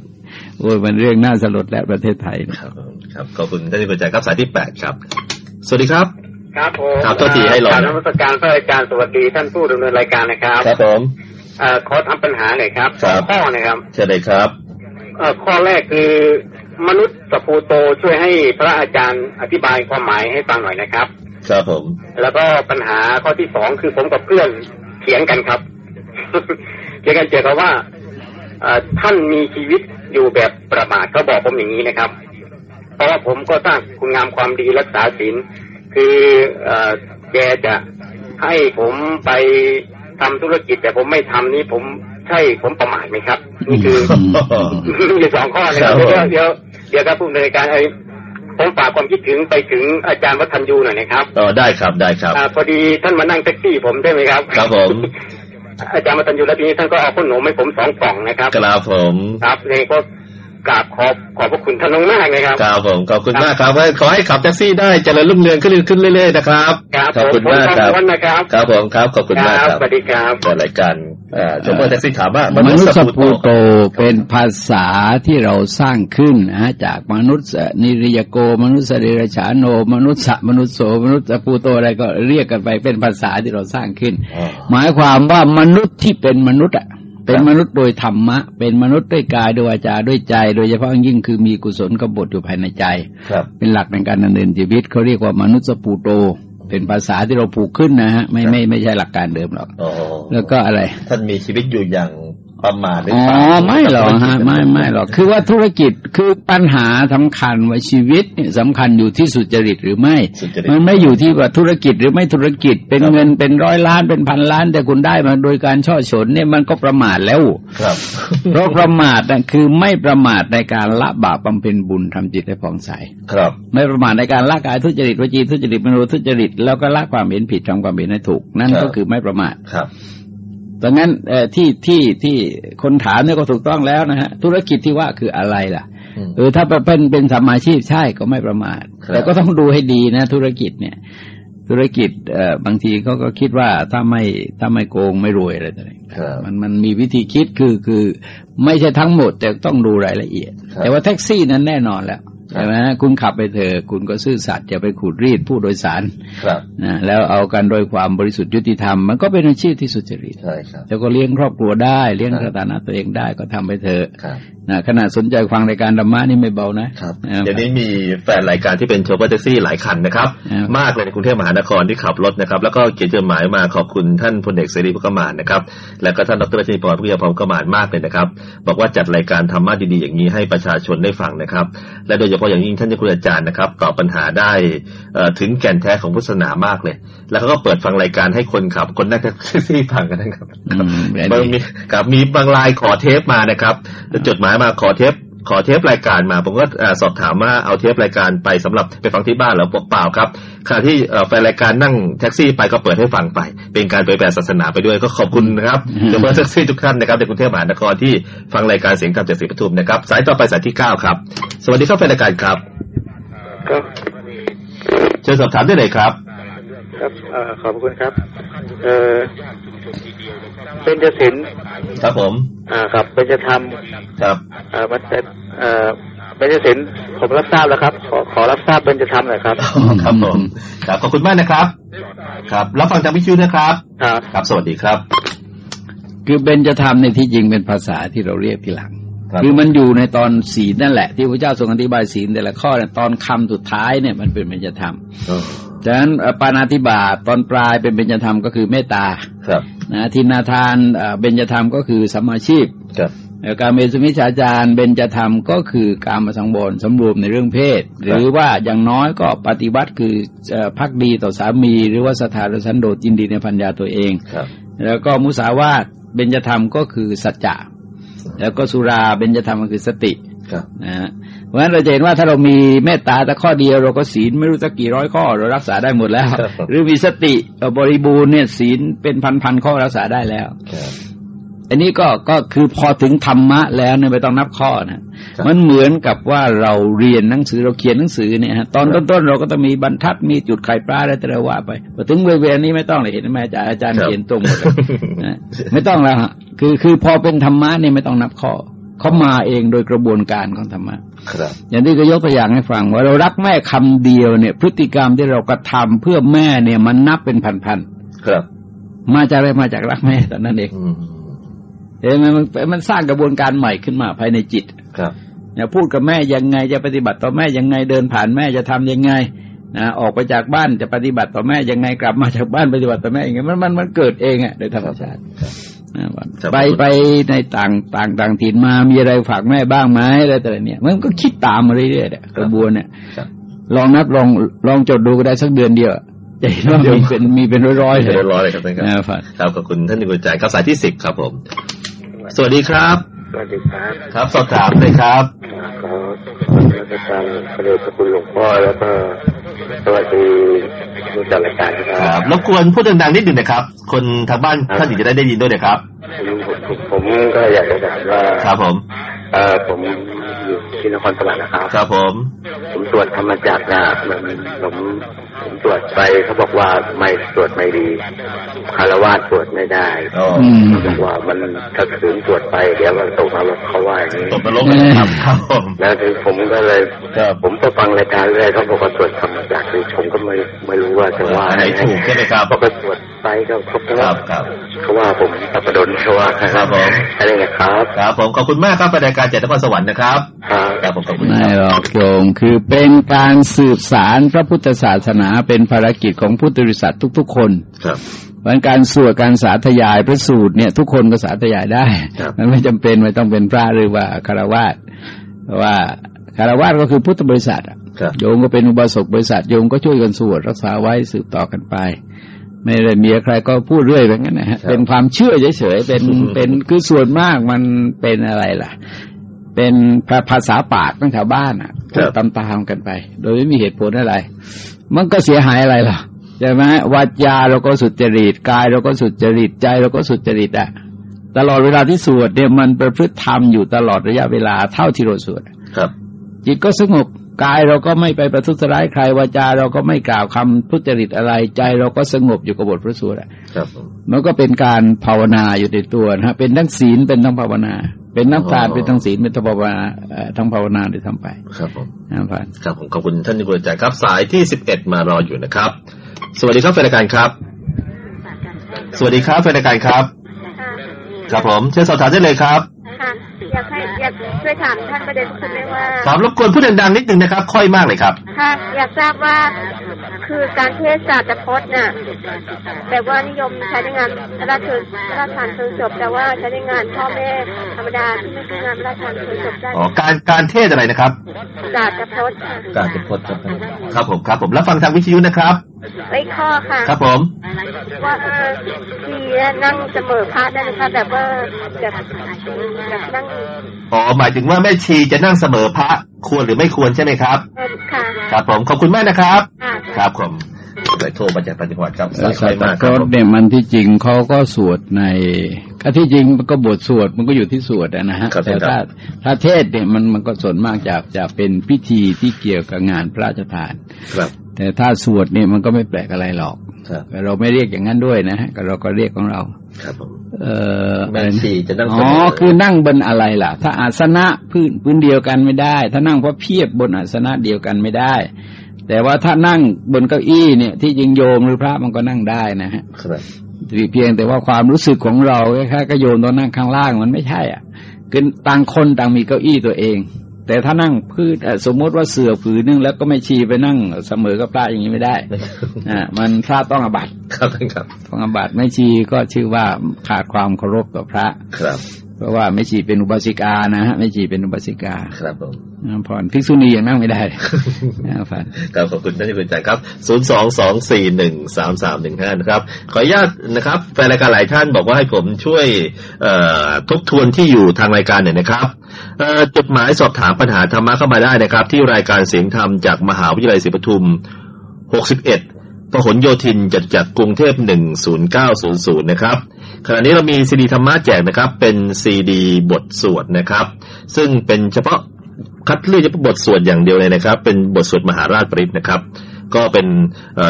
โอ้ยมันเรื่องน่าสลดแล้วประเทศไทยเนี่ยครับผมครับขอบคุณท่านที่สนใจครับสายที่แปดครับ สวัสดีครับ ครับผมครับโทษทีให้รอกรนมัสการพระอาจารย์สวัสดีท่านผู้ดำเนินรายการนะครับครับผมเอ่อขอทำปัญหาหน่อยครับสครัองบข้อนะครับเชิญเลยครับเอ่อข้อแรกคือมนุษย์สปูโตช่วยให้พระอาจารย์อธิบายความหมายให้ฟังหน่อยนะครับ ครับผม แล้วก็ปัญหาข้อที่สองคือผมกับเพื่อนเถียงกันครับเถียงกันเกี่ยวกับว่าเอ่อท่านมีชีวิตอยู่แบบประมาทเขาบอกผมอย่างนี้นะครับ เพราะว่าผมก็สร้างคุณงามความดีรักษาศีล คือเอ่อแกจะให้ผมไปทำธุรกิจ แต่ผมไม่ทำนี่ผมใช่ผมประมาทไหมครับนี่คือมีสองข้อนะครับครับเดี๋ยวเดี๋ยวเดี๋ยวครับผู้ดำเนินการไอ้ผมฝากความคิดถึงไปถึงอาจารย์วัฒนยูหน่อยนะครับอ๋อได้ครับได้ครับอ่าพอดีท่านมานั่งแท็กซี่ผมใช่ไหมครับ ครับผมอาจารย์มาตันยูแล้วทีนี้ท่านก็เอาขนมให้ผมสองกล่องนะครับกราบผม ครับเลยก็ กราบขอบขอบพระคุณท่านมากๆนะครับกราบผมขอบคุณมากครับขอให้ขับแท็กซี่ได้เจริญรุ่งเรืองขึ้นขึ้นเรื่อยๆนะครับครับขอบคุณผมมากครับขอบคุณนะครับครับผมครับขอบคุณมากครับสวัสดีครับเปิดรายการอ่าชมเปอร์แท็กซี่ถามว่ามนุษย์สสปูโตเป็นภาษาที่เราสร้างขึ้นนะฮะจากมนุษย์นิริยโก มนุษย์เดรฉานโน มนุษย์สมนุษย์โสมนุษย์สปูโตอะไรก็เรียกกันไปเป็นภาษาที่เราสร้างขึ้นอ๋อหมายความว่ามนุษย์ที่เป็นมนุษย์อะ เป็นมนุษย์โดยธรรมะ เป็นมนุษย์ด้วยกายด้วยวาจาด้วยใจ โดยเฉพาะอย่างยิ่งคือมีกุศลกบฏอยู่ภายในใจครับเป็นหลักในการดำเนินชีวิตเขาเรียกว่ามนุษย์สปูโต เป็นภาษาที่เราผูกขึ้นนะฮะไม่ไม่ไม่ใช่หลักการเดิมหรอกอ๋อแล้วก็อะไร ท่านมีชีวิตอยู่อย่าง ประมาทหรืออ๋อเปล่าไม่หรอกฮะไม่ไม่หรอกคือว่าธุรกิจคือปัญหาสำคัญว่าชีวิตเนี่ยสำคัญอยู่ที่สุจริตหรือไม่สุจริตมันไม่อยู่ที่ว่าธุรกิจหรือไม่ธุรกิจเป็นเงินเป็นร้อยล้านเป็นพันล้าน แต่คุณได้มาโดยการช่อฉนเนี่ยมันก็ประมาทแล้วครับเพราะประมาทนั่นคือไม่ประมาทในการละบาปบำเพ็ญบุญทำจิตให้ผ่องใสครับ ไม่ประมาทในการละกายทุจริตวจีทุจริตมโนทุจริต แล้วก็ละความเห็นผิดทำความเห็นให้ถูก นั่นครับก็คือไม่ประมาทครับ ดังนั้นเอ่อที่ที่ที่คนถามเนี่ยก็ถูกต้องแล้วนะฮะธุรกิจที่ว่าคืออะไรล่ะอืมเออถ้าเป็นเป็นสมมาชีพใช่ก็ไม่ประมาทครับแต่ก็ต้องดูให้ดีนะ ธุรกิจเนี่ย ธุรกิจเอ่อบางทีเขาก็คิดว่าถ้าไม่ถ้าไม่โกงไม่รวยอะไรต่างครับๆมันมันมีวิธีคิดคือคือ ไม่ใช่ทั้งหมด แต่ต้องดูรายละเอียดครับแต่ว่าแท็กซี่นั้นแน่นอนแล้วครับ ใช่ไหมฮะคุณขับไปเถอะคุณก็ซื่อสัตย์อย่าไปขูดรีดผู้โดยสารครับนะแล้วเอากันโดยความบริสุทธิ์ยุติธรรมมันก็เป็นอาชีพที่สุจริตใช่ครับแล้วก็เลี้ยงครอบครัวได้เลี้ยงครับสถานะตัวเองได้ก็ทำไปเถอะครับ นะขนาดสนใจฟังรายการธรรมะนี่ไม่เบานะครับนะเดี๋ยวนี้มีแฟนรายการที่เป็นโชเฟอร์แท็กซี่หลายคันนะครับครับ มากเลยในกรุงเทพมหานครที่ขับรถนะครับ แล้วก็เขียนจดหมายมาขอบคุณท่านพลเอกเสรีพุกกะมานนะครับ แล้วก็ท่านดรชินีพรพุทธยาพรกมานมากเลยนะครับ บอกว่าจัดรายการธรรมะดีๆอย่างนี้ให้ประชาชนได้ฟังนะครับ และโดยเฉพาะอย่างยิ่งท่านเจ้าคุณอาจารย์นะครับตอบปัญหาได้เอ่อถึงแก่นแท้ของพุทธศาสนามากเลย แล้วเขาก็เปิดฟังรายการให้คนขับคนนั่งแท็กซี่ฟังกันนะครับอืมแบบบางนี้มีกับมีบางรายขอเทปมานะครับแล้วจดหมายมาขอเทปขอเทปรายการมา ผมก็เอ่อสอบถามว่าเอาเทปรายการไปสำหรับไปฟังที่บ้านแล้วบอกเปล่าครับขณะที่เอ่อแฟนรายการนั่งแท็กซี่ไปก็เปิดให้ฟังไป เป็นการเผยแผ่ศาสนาไปด้วยก็ขอบคุณนะครับอืมเจ้าเพื่อนแท็กซี่ทุกท่านนะครับในกรุงเทพมหานครที่ฟังรายการเสียงธรรมจากศรีปทุมนะครับสายต่อไปสายที่เก้าครับ สวัสดีครับแฟนรายการครับครับเชิญสอบถามได้เลยครับ ครับเอ่อขอบคุณครับ เอ่อเป็นจะศิลป์ครับผม อ่าครับเป็นจะทครับำอ่ามันเป็นเอ่อเป็นจะศิลป์ผมรับทราบแล้วครับ ขอขอรับทราบเป็นจะทำหน่อยครับครับผมครับขอบคุณมากนะครับ ครับรับฟังจากพิชูนะครับครับครับ สวัสดีครับ คือเบญจธรรมในที่จริงเป็นภาษาที่เราเรียกทีหลัง ครับคือมันอยู่ในตอนศีลนั่นแหละ ที่พระเจ้าทรงอธิบายศีลแต่ละข้อเนี่ยตอนคำสุดท้ายเนี่ยมันเป็นเบญจธรรมฉะนั้นเอ่อปานาธิบาตตอนปลายเป็นเบญจธรรมก็คือเมตตาครับนะทินนาทานเอ่อเบญจธรรมก็คือสัมมาชีพครับเอ่อการเมสุมิชฌาจารเบญจธรรมก็คือการมาสังวรสำรวมในเรื่องเพศ หรือว่าอย่างน้อยก็ปฏิบัติคือเอ่อพักดีต่อสามี หรือว่าสถานสันโดษยินดีในพัญญาตัวเองครับแล้วก็มุสาวาทเบญจธรรมก็คือสัจจะ แล้วก็สุราเบญจธรรมก็คือสติครับนะฮะเพราะฉะนั้นเราจะเห็นว่าถ้าเรามีเมตตาแต่ข้อเดียวเราก็ศีลไม่รู้สักกี่ร้อยข้อเรารักษาได้หมดแล้วครับหรือมีสติเอ่อบริบูรณ์เนี่ยศีลเป็นพันๆข้อรักษาได้แล้วครับ อันนี้ก็ก็คือพอถึงธรรมะแล้วเนี่ยไม่ต้องนับข้อนะครับมันเหมือนกับว่าเราเรียนหนังสือเราเขียนหนังสือเนี่ยฮะตอนต้นๆเราก็ต้องมีบรรทัดมีจุดไข่ปลาอะไรแต่ละว่าไปพอถึงเวลานี้ไม่ต้องเลยเห็นไหมอาจารย์อาจารย์ครับเขียนตรงหมดเลยนะไม่ต้องแล้วฮะคือคือพอเป็นธรรมะเนี่ยไม่ต้องนับข้อเขามาเองโดยกระบวนการของธรรมะครับอย่างที่ก็ยกตัวอย่างให้ฟัง ว่าเรารักแม่คำเดียวเนี่ย พฤติกรรมที่เรากระทำเพื่อแม่เนี่ยมันนับเป็นพันครับๆมาจากอะไรมาจากรักแม่แต่นั้นเองอืม เห็นไหมมันมันสร้างกระบวนการใหม่ขึ้นมาภายในจิตครับเนี่ยพูดกับแม่ยังไงจะปฏิบัติต่อแม่ยังไงเดินผ่านแม่จะทำยังไงนะออกไปจากบ้านจะปฏิบัติต่อแม่ยังไงกลับมาจากบ้านปฏิบัติต่อแม่ยังไงมันมันมันเกิดเองอะโดยธรรมชาตินะว่าครับไปไปในต่างต่างต่างถิ่นมามีอะไรฝากแม่บ้างไหมอะไรแต่ละเนี่ย มันก็คิดตามมาเรื่อยๆเนี่ยกระบวนเนี่ยครับลองนับลองลองจดดูก็ได้สักเดือนเดียวอะจะเห็นว่ามีเป็นมีเป็นร้อยๆเลยเรียบร้อยเลยครับท่านครับนะครับครับขอบคุณท่านนิกุลใจครับสายที่สิบครับผม สวัสดีครับ สวัสดีครับ ครับ สอบถามเลยครับขอรัชการพระเดชพระคุณหลวงพ่อแล้วก็สวัสดีผู้จัดรายการคครัรับบรบกวนพูดดังๆนิดหนึ่งนะครับ คนทางบ้านท่านอื่นจะได้ได้ยินด้วยนะครับผมผมผมก็อยากจะถามว่าครับผมเออผม อยู่ที่นครสวรรค์นะครับ ครับผม ผมตรวจธรรมจักรนะมันผมผมตรวจไปเขาบอกว่าไม่ตรวจไม่ดีคารวาสตรวจไม่ได้อ๋ออืมเขาบอกว่ามันถ้าขืนตรวจไปเดี๋ยวมันตกนรกเขาว่าอย่างนี้ตบนรกเลยนะครับครับผมแล้วถึงผมก็เลยครับผมก็ฟังรายการเรื่อยเขาบอกว่าตรวจธรรมจักรคือผมก็ไม่ไม่รู้ว่าจะว่าอันไหนถูกใช่ไหมครับก็ไปตรวจ ไปก็เขาครัว่าบครับเขาว่าผมตับประดนเขาว่าครับผมอะไรนะครับครับผมขอบคุณมากครับรายการเจ็ดนครสวรรค์นะครับครับครับผมขอบคุณคไม่รับหรอกโยมคือเป็นการสืบสารพระพุทธศาสนาเป็นภารกิจของพุทธบริษัททุก ๆ คนครับเพราะฉะนั้นการสวดการสาธยายพระสูตรเนี่ยทุกคนก็สาธยายได้ครับมันไม่จำเป็นไม่ต้องเป็นพระหรือว่าคารวาสเพราะว่าคารวาสก็คือพุทธบริษัทอะครับโยมก็เป็นอุบาสกบริษัทโยมก็ช่วยกันสวดรักษาไว้สืบต่อกันไป ไม่ได้มีใครก็พูดเรื่อยแบบนั้นนะฮะเป็นความเชื่อเฉยๆเป็นเป็นคือส่วนมากมันเป็นอะไรล่ะ เป็นภาษาปากของชาวบ้านอะครัพูบดตามๆกันไป โดยไม่มีเหตุผลอะไร มันก็เสียหายอะไรล่ะใช่ไหมวาจาเราก็สุจริตกายเราก็สุจริตใจเราก็สุจริตอะตลอดเวลาที่สวดเนี่ยมันประพฤติธรรมอยู่ตลอดระยะเวลาเท่าที่เราสวดครับ จิตก็สงบ กายเราก็ไม่ไปประทุษร้ายใครวาจาเราก็ไม่กล่าวคำทุจริตอะไรใจเราก็สงบอยู่กับบทพระสวดอะครับผมมันก็เป็นการภาวนาอยู่ในตัวนะฮะเป็นทั้งศีลเป็นทั้งภาวนา เป็นทั้งทานอ๋อเป็นทั้งศีลเป็นทั้งภาวนาเอ่อทั้งภาวนาได้ทำไป ครับผมนะครับครับผมขอบคุณท่านนิกุลใจครับสายที่สิบเอ็ดมารออยู่นะครับ สวัสดีครับแฟนรายการครับ สวัสดีครับแฟนรายการครับ ครับผมเชิญสอบถามได้เลยครับค่ะ อยากให้อยากช่วยถามท่านประเด็นคุณได้ว่าถามรบกวนพูดดังๆนิดนึงนะครับ ค่อยมากเลยครับค่ะอยากทราบว่าคือการเทศศาสตร์พจน์น่ะแบบว่านิยมใช้ในงานพระราชพระราชทานเพลิงศพแต่ว่าใช้ในงานพ่อแม่ธรรมดาที่ไม่ใช่งานพระราชทานเพลิงศพได้อ๋อการการเทศอะไรนะครับศาสตร์พจน์ค่ะการเป็นพจน์ครับครับผมครับผมแล้วฟังทางวิทยุนะครับ ไว้ข้อค่ะครับผมว่าเออที่นั่งเสมอพระได้นะคะแบบว่าแบบแบบนั่งอ๋อหมายถึงว่าแม่ชีจะนั่งเสมอพระควรหรือไม่ควรใช่ไหมครับเออค่ะครับผมขอบคุณมากนะครับค่ะครับผมสายโทรมาจากต่างจังหวัดครับศาสสายตมากร์ครัพบจผมน์เนี่ยมันที่จริงเขาก็สวดในก็ที่จริงมันก็บทสวดมันก็อยู่ที่สวดอะนะฮะครับแต่ครัถ้าบถ้าเทศเนี่ยมันมันก็ส่วนมากจะจะเป็นพิธีที่เกี่ยวกับงานพระราชทานครับ แต่ถ้าสวดเนี่ยมันก็ไม่แปลกอะไรหรอกครับแต่เราไม่เรียกอย่างนั้นด้วยนะฮะก็เราก็เรียกของเรา ครับผมเอ่อแม่ชีจะนั่งเสมออ๋อคือนั่งบนอะไรล่ะ ถ้าอาสนะพื้นพื้นเดียวกันไม่ได้ ถ้านั่งพระเพียบบนอาสนะเดียวกันไม่ได้ แต่ว่าถ้านั่งบนเก้าอี้เนี่ย ที่จริงโยมหรือพระมันก็นั่งได้นะฮะครับเพียงแต่ว่าความรู้สึกของเราแค่ก็โยมตอนนั่งข้างล่างมันไม่ใช่ อะคือต่างคนต่างมีเก้าอี้ตัวเอง แต่ถ้านั่งพืชเอ่อสมมติว่าเสือผืนนึงแล้วก็ไม่ชีไปนั่งเสมอกับพระอย่างนี้ไม่ได้อ่ามันพระต้องอบัตครับท่านครับต้องอบัตไม่ชีก็ชื่อว่าขาดความเคารพต่อพระครับ เพราะว่าไม่ชีเป็นอุบาสิกานะฮะไม่ชีเป็นอุบาสิกา ครับผมอ่าผ่อนภิกษุณียังนั่งไม่ได้นะฟันครับขอบคุณท่านที่คุณใจครับ0 2 2 4 1 3 3 1 5นะครับ ขออนุญาตนะครับแฟนรายการหลายท่านบอกว่าให้ผมช่วยเอ่อทบทวนที่อยู่ทางรายการหน่อยนะครับเอ่อจดหมายสอบถามปัญหาธรรมะเข้ามาได้นะครับ ที่รายการเสียงธรรมจากมหาวิทยาลัยศรีปทุม61 พหลโยธิน จตุจักร กรุงเทพ 10900 นะครับ ขณะนี้เรามีซีดีธรรมะแจกนะครับ เป็นซีดีบทสวดนะครับ ซึ่งเป็นเฉพาะคัดเลือกเฉพาะบทสวดอย่างเดียวเลยนะครับ เป็นบทสวดมหาราชปริตรนะครับ ก็เป็น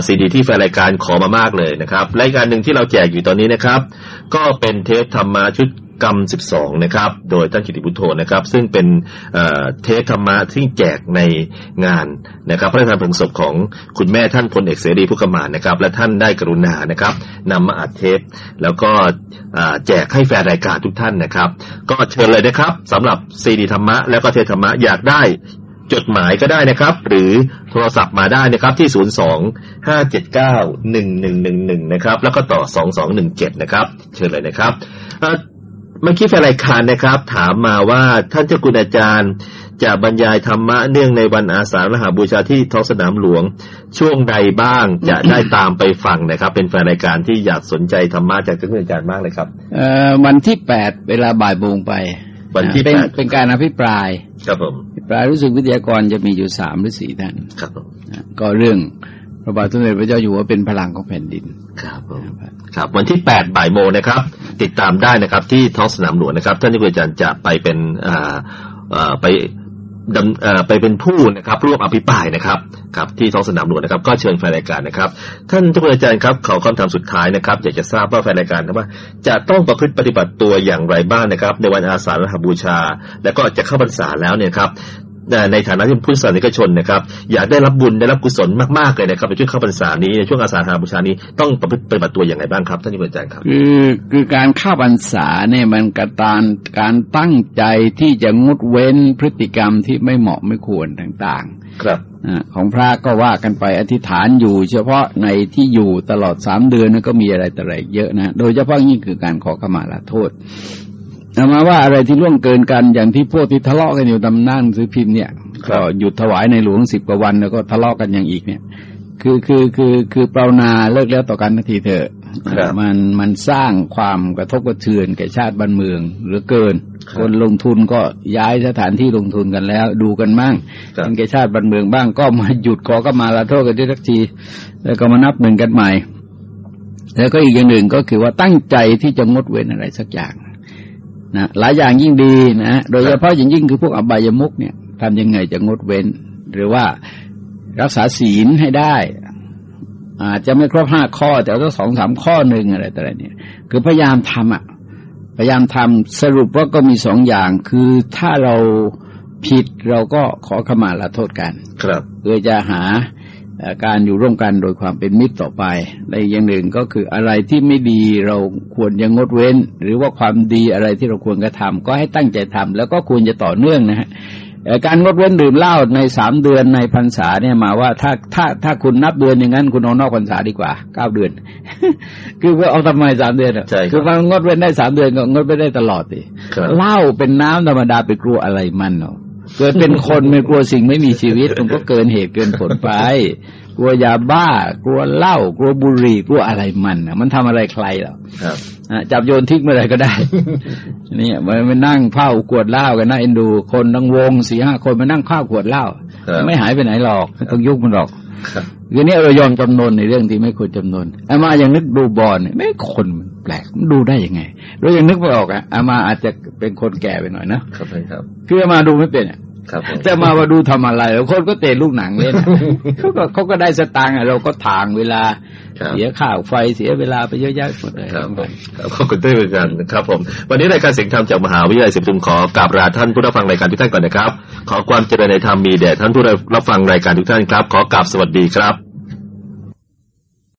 ซีดีที่แฟนรายการขอมามากเลยนะครับ รายการหนึ่งที่เราแจกอยู่ตอนนี้นะครับ ก็เป็นเทปธรรมะชุด กรรม 12 นะครับ โดยท่านกิตติวุฑโฒนะครับ ซึ่งเป็นเทปธรรมะที่แจกในงานนะครับ พระราชทานเพลิงศพของคุณแม่ท่านพลเอกเสรีพุกมานนะครับ และท่านได้กรุณานะครับนำมาอัดเทปแล้วก็แจกให้แฟนรายการทุกท่านนะครับ ก็เชิญเลยนะครับสำหรับซีดีธรรมะแล้วก็เทปธรรมะอยากได้จดหมายก็ได้นะครับ หรือโทรศัพท์มาได้นะครับที่ 02 579 1111 นะครับ แล้วก็ต่อ 2217 นะครับ เชิญเลยนะครับ เอ่อเมื่อกี้แฟนรายการนะครับ ถามมาว่าท่านเจ้าคุณอาจารย์จะบรรยายธรรมะเนื่องในวันอาสาฬหบูชาที่ท้องสนามหลวง ช่วงใดบ้างจะได้ตามไปฟังนะครับ เป็นแฟนรายการที่อยากสนใจธรรมะจากเจ้าคุณอาจารย์มากเลยครับเอ่อวันที่แปดเวลาบ่ายโมงไปวันที่เป็นแปดเป็นการอภิปราย ครับผมอภิปรายรู้สึกวิทยากรจะมีอยู่สามหรือสี่ท่าน ครับผมนะก็เรื่อง พระบาทสมเด็จพระเจ้าอยู่หัวเป็นพลังของแผ่นดิน ครับผมครับ วันที่8บ่ายโมงนะครับ ติดตามได้นะครับ ที่ท้องสนามหลวงนะครับ ท่านที่อาจารย์จะไปเป็นอ่าอ่าไปดำเอ่อไปเป็นผู้นะครับร่วมอภิปรายนะครับครับที่ท้องสนามหลวงนะครับ ก็เชิญแฟนรายการนะครับ ท่านที่อาจารย์ครับขอคำถามสุดท้ายนะครับ อยากจะทราบว่าแฟนรายการว่า จะต้องประพฤติปฏิบัติตัวอย่างไรบ้างนะครับ ในวันอาสาฬหบูชา แล้วก็จะเข้าพรรษาแล้วเนี่ยครับ ในฐานะที่เป็นพุทธศาสนิกชนนะครับ อยากได้รับบุญได้รับกุศลมากๆเลยนะครับในช่วงเข้าพรรษานี้ในช่วงอาสาฬหบูชานี้ต้องประพฤติปฏิบัติตัวอย่างไรบ้างครับท่านที่อาจารย์ครับคือคือการเข้าพรรษาเนี่ยมันกระตานการตั้งใจที่จะงดเว้นพฤติกรรมที่ไม่เหมาะไม่ควรต่างครับๆอ่าของพระก็ว่ากันไปอธิษฐานอยู่ เฉพาะในที่อยู่ตลอดสามเดือนนั้นก็มีอะไรแต่อะไรเยอะนะ โดยเฉพาะยิ่งคือการขอขมาลาโทษ เอามาว่าอะไรที่ล่วงเกินกันอย่างที่พวกที่ทะเลาะกันอยู่ตำนั่งซื้อพิมพ์เนี่ยครับก็หยุดถวายในหลวงสิบกว่าวันแล้วก็ทะเลาะกันอย่างอีกเนี่ย คือคือคือคือเปรานาเลิกแล้วต่อกันนาทีเถอะครับมันมันสร้างความกระทบกระเทือนแก่ชาติบ้านเมืองเหลือเกินครับคนลงทุนก็ย้ายสถานที่ลงทุนกันแล้ว ดูกันมั่งครับเป็นแก่ชาติบ้านเมืองบ้างก็มาหยุดขอก็มาลาโทษกันที่ทักที แล้วก็มานับหนึ่งกันใหม่ แล้วก็อีกอย่างหนึ่งก็คือว่าตั้งใจที่จะงดเว้นอะไรสักอย่าง นะหลายอย่างยิ่งดีนะโดยเฉพาะอย่างยิ่งคือพวกอบายมุกเนี่ยทำยังไงจะงดเว้น หรือว่ารักษาศีลให้ได้ อาจจะไม่ครบห้าข้อ แต่ว่าสองสามข้อหนึ่งอะไรแต่อะไรเนี่ย คือพยายามทำอะพยายามทำสรุปว่าก็มีสองอย่าง คือถ้าเราผิดเราก็ขอขมาลาโทษกัน ครับเพื่อจะหาเอ่อ การอยู่ร่วมกันโดยความเป็นมิตรต่อไปและอีกอย่างหนึ่งก็คืออะไรที่ไม่ดีเราควรจะงดเว้น หรือว่าความดีอะไรที่เราควรกระทำก็ให้ตั้งใจทำแล้วก็ควรจะต่อเนื่องนะฮะเอ่อการงดเว้นดื่มเหล้าในสามเดือนในพรรษาเนี่ยมาว่าถ้าถ้าถ้าคุณนับเดือนอย่างนั้นคุณเอานอกพรรษาดีกว่าเก้าเดือน คือว่าเอาทำไมสามเดือนอะใช่ครับคือมันงดเว้นได้สามเดือนก็งดไปได้ตลอดดิครับเหล้าเป็นน้ำธรรมดาไปกลัวอะไรมันเนาะ เกิดเป็นคนไม่กลัวสิ่งไม่มีชีวิต มันก็เกินเหตุเกินผลไป กลัวยาบ้า กลัวเหล้ากลัวบุหรี่กลัวอะไรมันอะมันทำอะไรใครหรอครับอะจับโยนทิ้งเมื่อไหรก็ได้เนี่ยมันไปนั่งเฝ้าขวดเหล้ากันน่าเอ็นดู คนทั้งวงสี่ห้าคนมานั่งข้าวขวดเหล้าครับไม่หายไปไหนหรอกไม่ต้องยุ่งมันหรอก ครับคือเนี่ยเรายอมจำนนในเรื่องที่ไม่ควรจำนนอามายังนึกดูบอลเนี่ยไม่คนมันแปลกมันดูได้ยังไงเรายังนึกไม่ออกอะอามาอาจจะเป็นคนแก่ไปหน่อยนะครับครับคืออามาดูไม่เป็นอะครับผมแต่มาว่าดูทำอะไรแล้วคนก็เตะลูกหนังเล่นอะเขาก็เขาก็ได้สตางค์อะเราก็ทางเวลาครับ เสียข้าวไฟเสียเวลาไปเยอะแยะหมดเลยครับผมครับขอบคุณด้วยเหมือนกันครับผม วันนี้รายการเสียงธรรมจากมหาวิทยาลัยศรีปทุมขอกราบลาท่านผู้รับฟังรายการทุกท่านก่อนนะครับ ขอความเจริญในธรรมมีแด่ท่านผู้รับฟังรายการทุกท่านครับ ขอกราบสวัสดีครับ